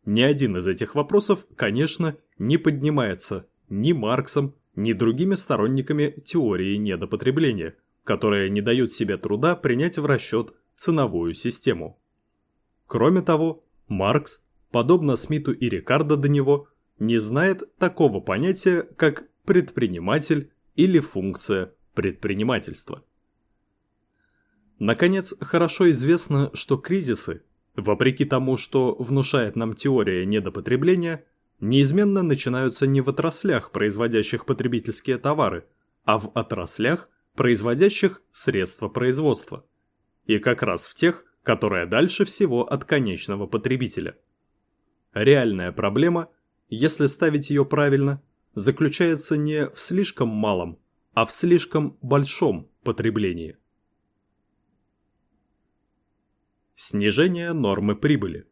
Ни один из этих вопросов, конечно, не поднимается ни Марксом, ни другими сторонниками теории недопотребления, которые не дают себе труда принять в расчет ценовую систему. Кроме того, Маркс, подобно Смиту и Рикардо до него, не знает такого понятия, как предприниматель или функция предпринимательства. Наконец, хорошо известно, что кризисы, вопреки тому, что внушает нам теория недопотребления, неизменно начинаются не в отраслях, производящих потребительские товары, а в отраслях, производящих средства производства. И как раз в тех, которые дальше всего от конечного потребителя. Реальная проблема, если ставить ее правильно, заключается не в слишком малом, а в слишком большом потреблении. Снижение нормы прибыли.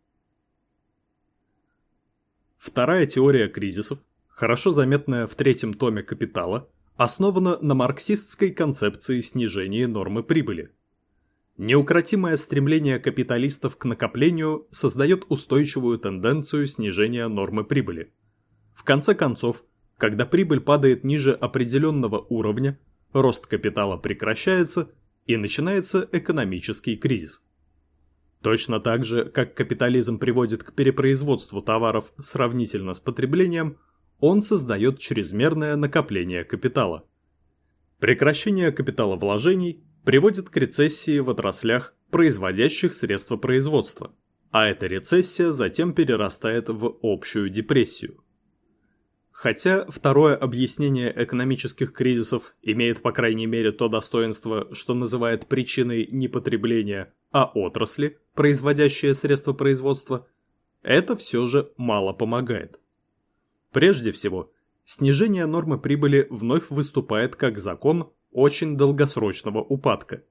Вторая теория кризисов, хорошо заметная в третьем томе «Капитала», основана на марксистской концепции снижения нормы прибыли. Неукротимое стремление капиталистов к накоплению создает устойчивую тенденцию снижения нормы прибыли. В конце концов, когда прибыль падает ниже определенного уровня, рост капитала прекращается и начинается экономический кризис. Точно так же, как капитализм приводит к перепроизводству товаров сравнительно с потреблением, он создает чрезмерное накопление капитала. Прекращение капиталовложений приводит к рецессии в отраслях, производящих средства производства, а эта рецессия затем перерастает в общую депрессию. Хотя второе объяснение экономических кризисов имеет по крайней мере то достоинство, что называет причиной не потребления, а отрасли, производящие средства производства, это все же мало помогает. Прежде всего, снижение нормы прибыли вновь выступает как закон очень долгосрочного упадка.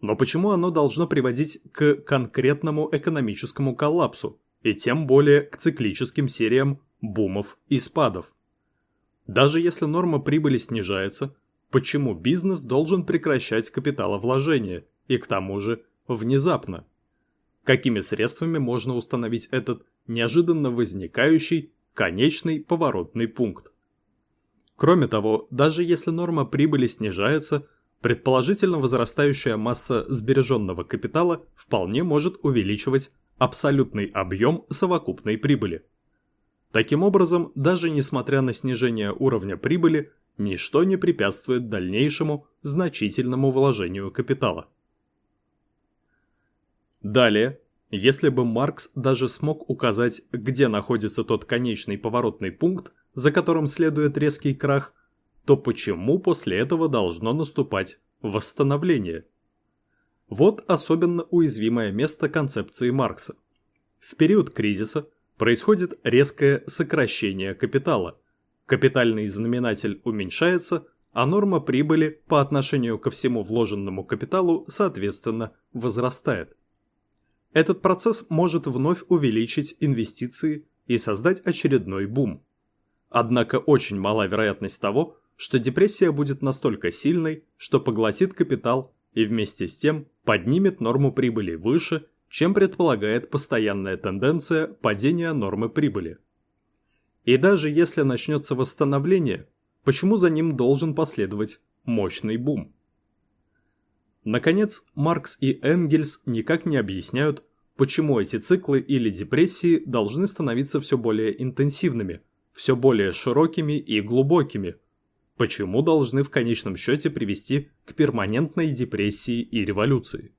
Но почему оно должно приводить к конкретному экономическому коллапсу, и тем более к циклическим сериям бумов и спадов. Даже если норма прибыли снижается, почему бизнес должен прекращать капиталовложение, и к тому же внезапно? Какими средствами можно установить этот неожиданно возникающий конечный поворотный пункт? Кроме того, даже если норма прибыли снижается, предположительно возрастающая масса сбереженного капитала вполне может увеличивать абсолютный объем совокупной прибыли. Таким образом, даже несмотря на снижение уровня прибыли, ничто не препятствует дальнейшему значительному вложению капитала. Далее, если бы Маркс даже смог указать, где находится тот конечный поворотный пункт, за которым следует резкий крах, то почему после этого должно наступать восстановление? Вот особенно уязвимое место концепции Маркса. В период кризиса происходит резкое сокращение капитала. Капитальный знаменатель уменьшается, а норма прибыли по отношению ко всему вложенному капиталу, соответственно, возрастает. Этот процесс может вновь увеличить инвестиции и создать очередной бум. Однако очень мала вероятность того, что депрессия будет настолько сильной, что поглотит капитал и вместе с тем поднимет норму прибыли выше чем предполагает постоянная тенденция падения нормы прибыли. И даже если начнется восстановление, почему за ним должен последовать мощный бум? Наконец, Маркс и Энгельс никак не объясняют, почему эти циклы или депрессии должны становиться все более интенсивными, все более широкими и глубокими, почему должны в конечном счете привести к перманентной депрессии и революции.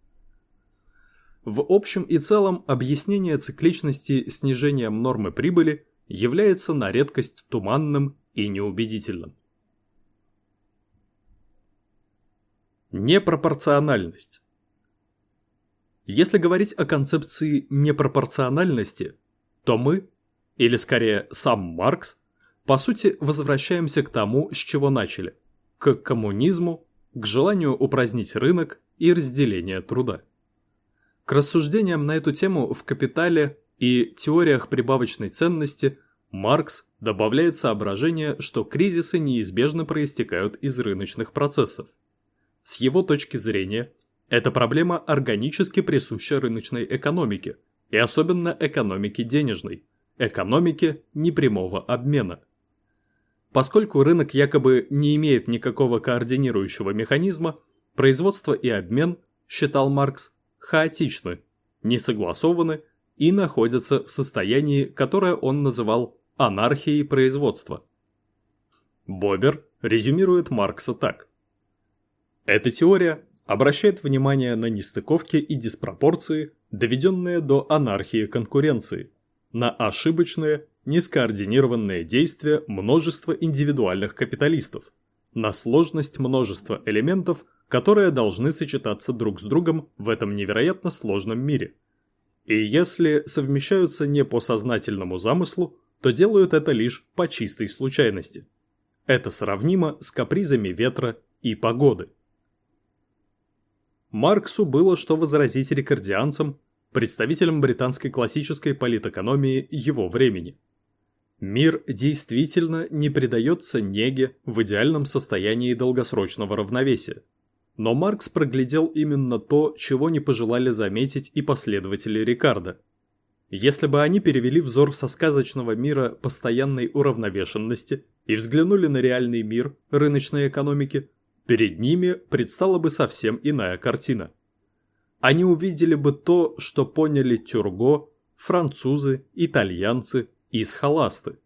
В общем и целом, объяснение цикличности снижением нормы прибыли является на редкость туманным и неубедительным. Непропорциональность. Если говорить о концепции непропорциональности, то мы, или скорее сам Маркс, по сути возвращаемся к тому, с чего начали – к коммунизму, к желанию упразднить рынок и разделение труда. К рассуждениям на эту тему в «Капитале» и теориях прибавочной ценности Маркс добавляет соображение, что кризисы неизбежно проистекают из рыночных процессов. С его точки зрения, эта проблема органически присуща рыночной экономике, и особенно экономике денежной, экономике непрямого обмена. Поскольку рынок якобы не имеет никакого координирующего механизма, производство и обмен, считал Маркс, хаотичны, не согласованы и находятся в состоянии, которое он называл анархией производства. Бобер резюмирует Маркса так. Эта теория обращает внимание на нестыковки и диспропорции, доведенные до анархии конкуренции, на ошибочные, нескоординированные действия множества индивидуальных капиталистов, на сложность множества элементов, которые должны сочетаться друг с другом в этом невероятно сложном мире. И если совмещаются не по сознательному замыслу, то делают это лишь по чистой случайности. Это сравнимо с капризами ветра и погоды. Марксу было что возразить рекордианцам, представителям британской классической политэкономии его времени. Мир действительно не предается неге в идеальном состоянии долгосрочного равновесия. Но Маркс проглядел именно то, чего не пожелали заметить и последователи Рикардо. Если бы они перевели взор со сказочного мира постоянной уравновешенности и взглянули на реальный мир рыночной экономики, перед ними предстала бы совсем иная картина. Они увидели бы то, что поняли Тюрго, французы, итальянцы и схоласты.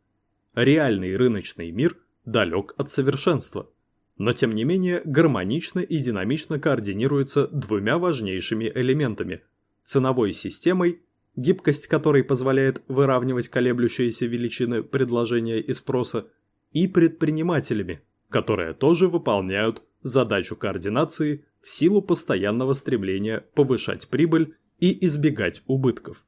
Реальный рыночный мир далек от совершенства, но тем не менее гармонично и динамично координируется двумя важнейшими элементами – ценовой системой, гибкость которой позволяет выравнивать колеблющиеся величины предложения и спроса, и предпринимателями, которые тоже выполняют задачу координации в силу постоянного стремления повышать прибыль и избегать убытков.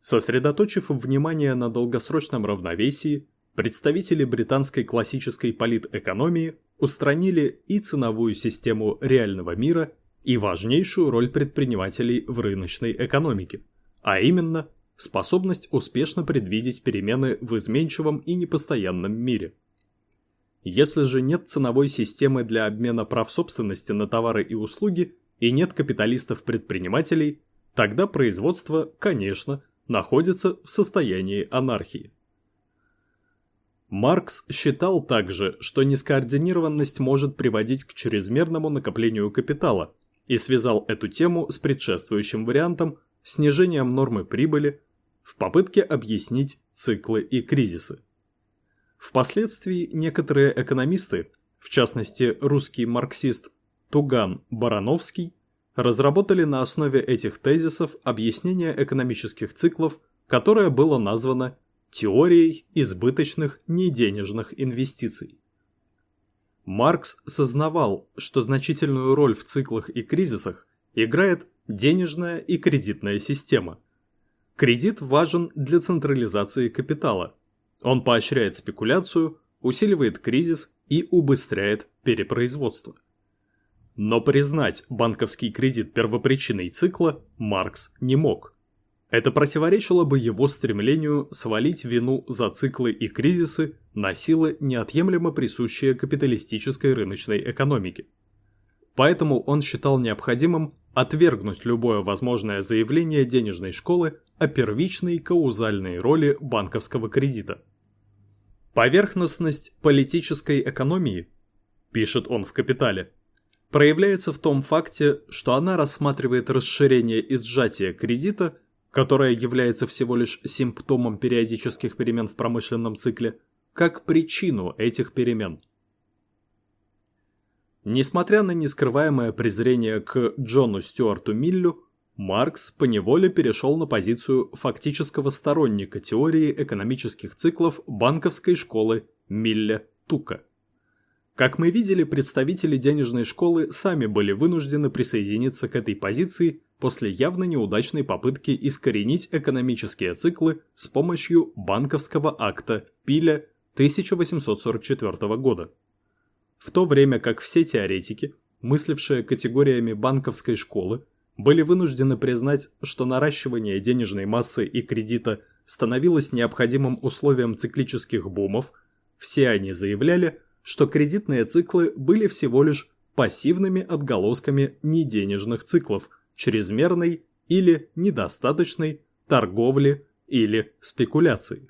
Сосредоточив внимание на долгосрочном равновесии, представители британской классической политэкономии устранили и ценовую систему реального мира, и важнейшую роль предпринимателей в рыночной экономике, а именно способность успешно предвидеть перемены в изменчивом и непостоянном мире. Если же нет ценовой системы для обмена прав собственности на товары и услуги и нет капиталистов-предпринимателей, тогда производство, конечно, находится в состоянии анархии. Маркс считал также, что нескоординированность может приводить к чрезмерному накоплению капитала и связал эту тему с предшествующим вариантом снижением нормы прибыли в попытке объяснить циклы и кризисы. Впоследствии некоторые экономисты, в частности русский марксист Туган Барановский, разработали на основе этих тезисов объяснение экономических циклов, которое было названо теорией избыточных неденежных инвестиций. Маркс сознавал, что значительную роль в циклах и кризисах играет денежная и кредитная система. Кредит важен для централизации капитала. Он поощряет спекуляцию, усиливает кризис и убыстряет перепроизводство. Но признать банковский кредит первопричиной цикла Маркс не мог. Это противоречило бы его стремлению свалить вину за циклы и кризисы на силы, неотъемлемо присущие капиталистической рыночной экономике. Поэтому он считал необходимым отвергнуть любое возможное заявление денежной школы о первичной каузальной роли банковского кредита. Поверхностность политической экономии, пишет он в «Капитале», проявляется в том факте, что она рассматривает расширение и сжатие кредита, которое является всего лишь симптомом периодических перемен в промышленном цикле, как причину этих перемен. Несмотря на нескрываемое презрение к Джону Стюарту Миллю, Маркс поневоле перешел на позицию фактического сторонника теории экономических циклов банковской школы Милля-Тука. Как мы видели, представители денежной школы сами были вынуждены присоединиться к этой позиции после явно неудачной попытки искоренить экономические циклы с помощью банковского акта Пиля 1844 года. В то время как все теоретики, мыслившие категориями банковской школы, были вынуждены признать, что наращивание денежной массы и кредита становилось необходимым условием циклических бумов, все они заявляли, что кредитные циклы были всего лишь пассивными отголосками неденежных циклов, чрезмерной или недостаточной торговли или спекуляции.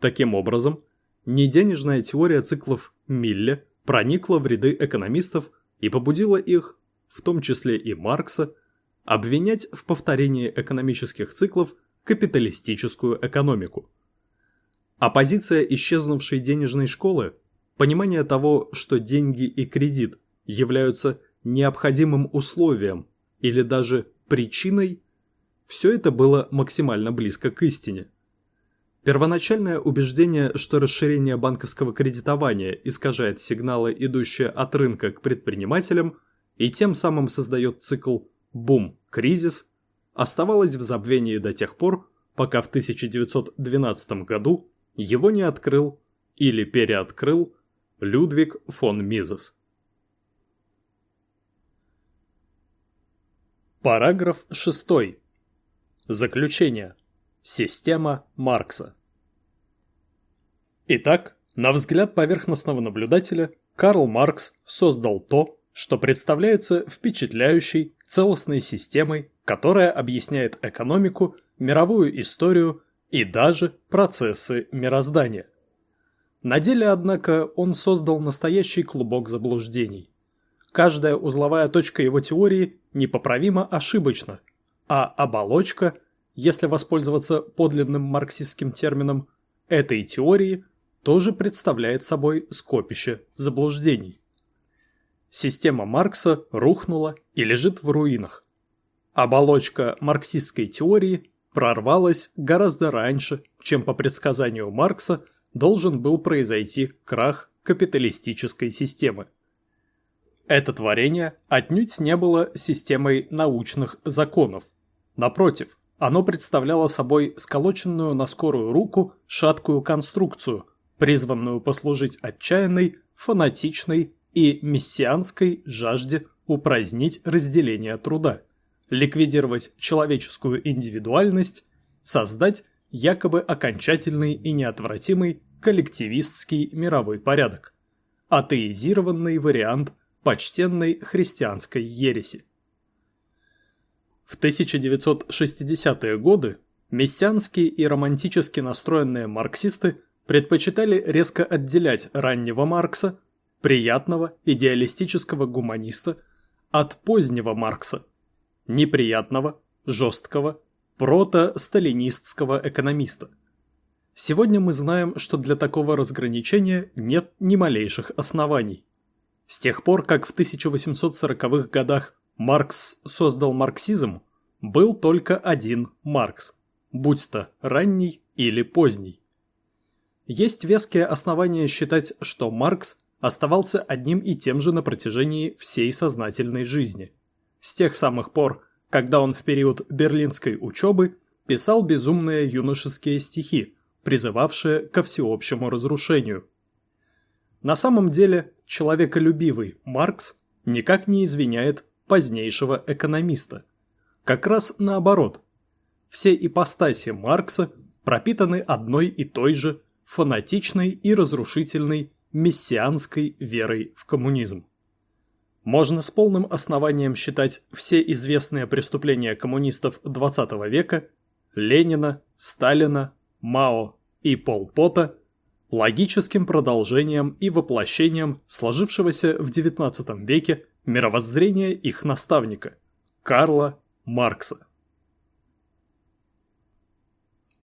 Таким образом, неденежная теория циклов Милле проникла в ряды экономистов и побудила их, в том числе и Маркса, обвинять в повторении экономических циклов капиталистическую экономику. Оппозиция исчезнувшей денежной школы Понимание того, что деньги и кредит являются необходимым условием или даже причиной, все это было максимально близко к истине. Первоначальное убеждение, что расширение банковского кредитования искажает сигналы, идущие от рынка к предпринимателям, и тем самым создает цикл «бум-кризис», оставалось в забвении до тех пор, пока в 1912 году его не открыл или переоткрыл Людвиг фон Мизес. Параграф 6. Заключение. Система Маркса. Итак, на взгляд поверхностного наблюдателя, Карл Маркс создал то, что представляется впечатляющей, целостной системой, которая объясняет экономику, мировую историю и даже процессы мироздания. На деле, однако, он создал настоящий клубок заблуждений. Каждая узловая точка его теории непоправимо ошибочна, а оболочка, если воспользоваться подлинным марксистским термином, этой теории тоже представляет собой скопище заблуждений. Система Маркса рухнула и лежит в руинах. Оболочка марксистской теории прорвалась гораздо раньше, чем по предсказанию Маркса должен был произойти крах капиталистической системы. Это творение отнюдь не было системой научных законов. Напротив, оно представляло собой сколоченную на скорую руку шаткую конструкцию, призванную послужить отчаянной, фанатичной и мессианской жажде упразднить разделение труда, ликвидировать человеческую индивидуальность, создать якобы окончательный и неотвратимый коллективистский мировой порядок, атеизированный вариант почтенной христианской ереси. В 1960-е годы мессианские и романтически настроенные марксисты предпочитали резко отделять раннего Маркса приятного идеалистического гуманиста от позднего Маркса, неприятного, жесткого, прото-сталинистского экономиста. Сегодня мы знаем, что для такого разграничения нет ни малейших оснований. С тех пор, как в 1840-х годах Маркс создал марксизм, был только один Маркс, будь то ранний или поздний. Есть веские основания считать, что Маркс оставался одним и тем же на протяжении всей сознательной жизни. С тех самых пор, когда он в период берлинской учебы писал безумные юношеские стихи, призывавшие ко всеобщему разрушению. На самом деле, человеколюбивый Маркс никак не извиняет позднейшего экономиста. Как раз наоборот. Все ипостаси Маркса пропитаны одной и той же фанатичной и разрушительной мессианской верой в коммунизм. Можно с полным основанием считать все известные преступления коммунистов XX века Ленина, Сталина, Мао и Пол Пота логическим продолжением и воплощением сложившегося в XIX веке мировоззрения их наставника – Карла Маркса.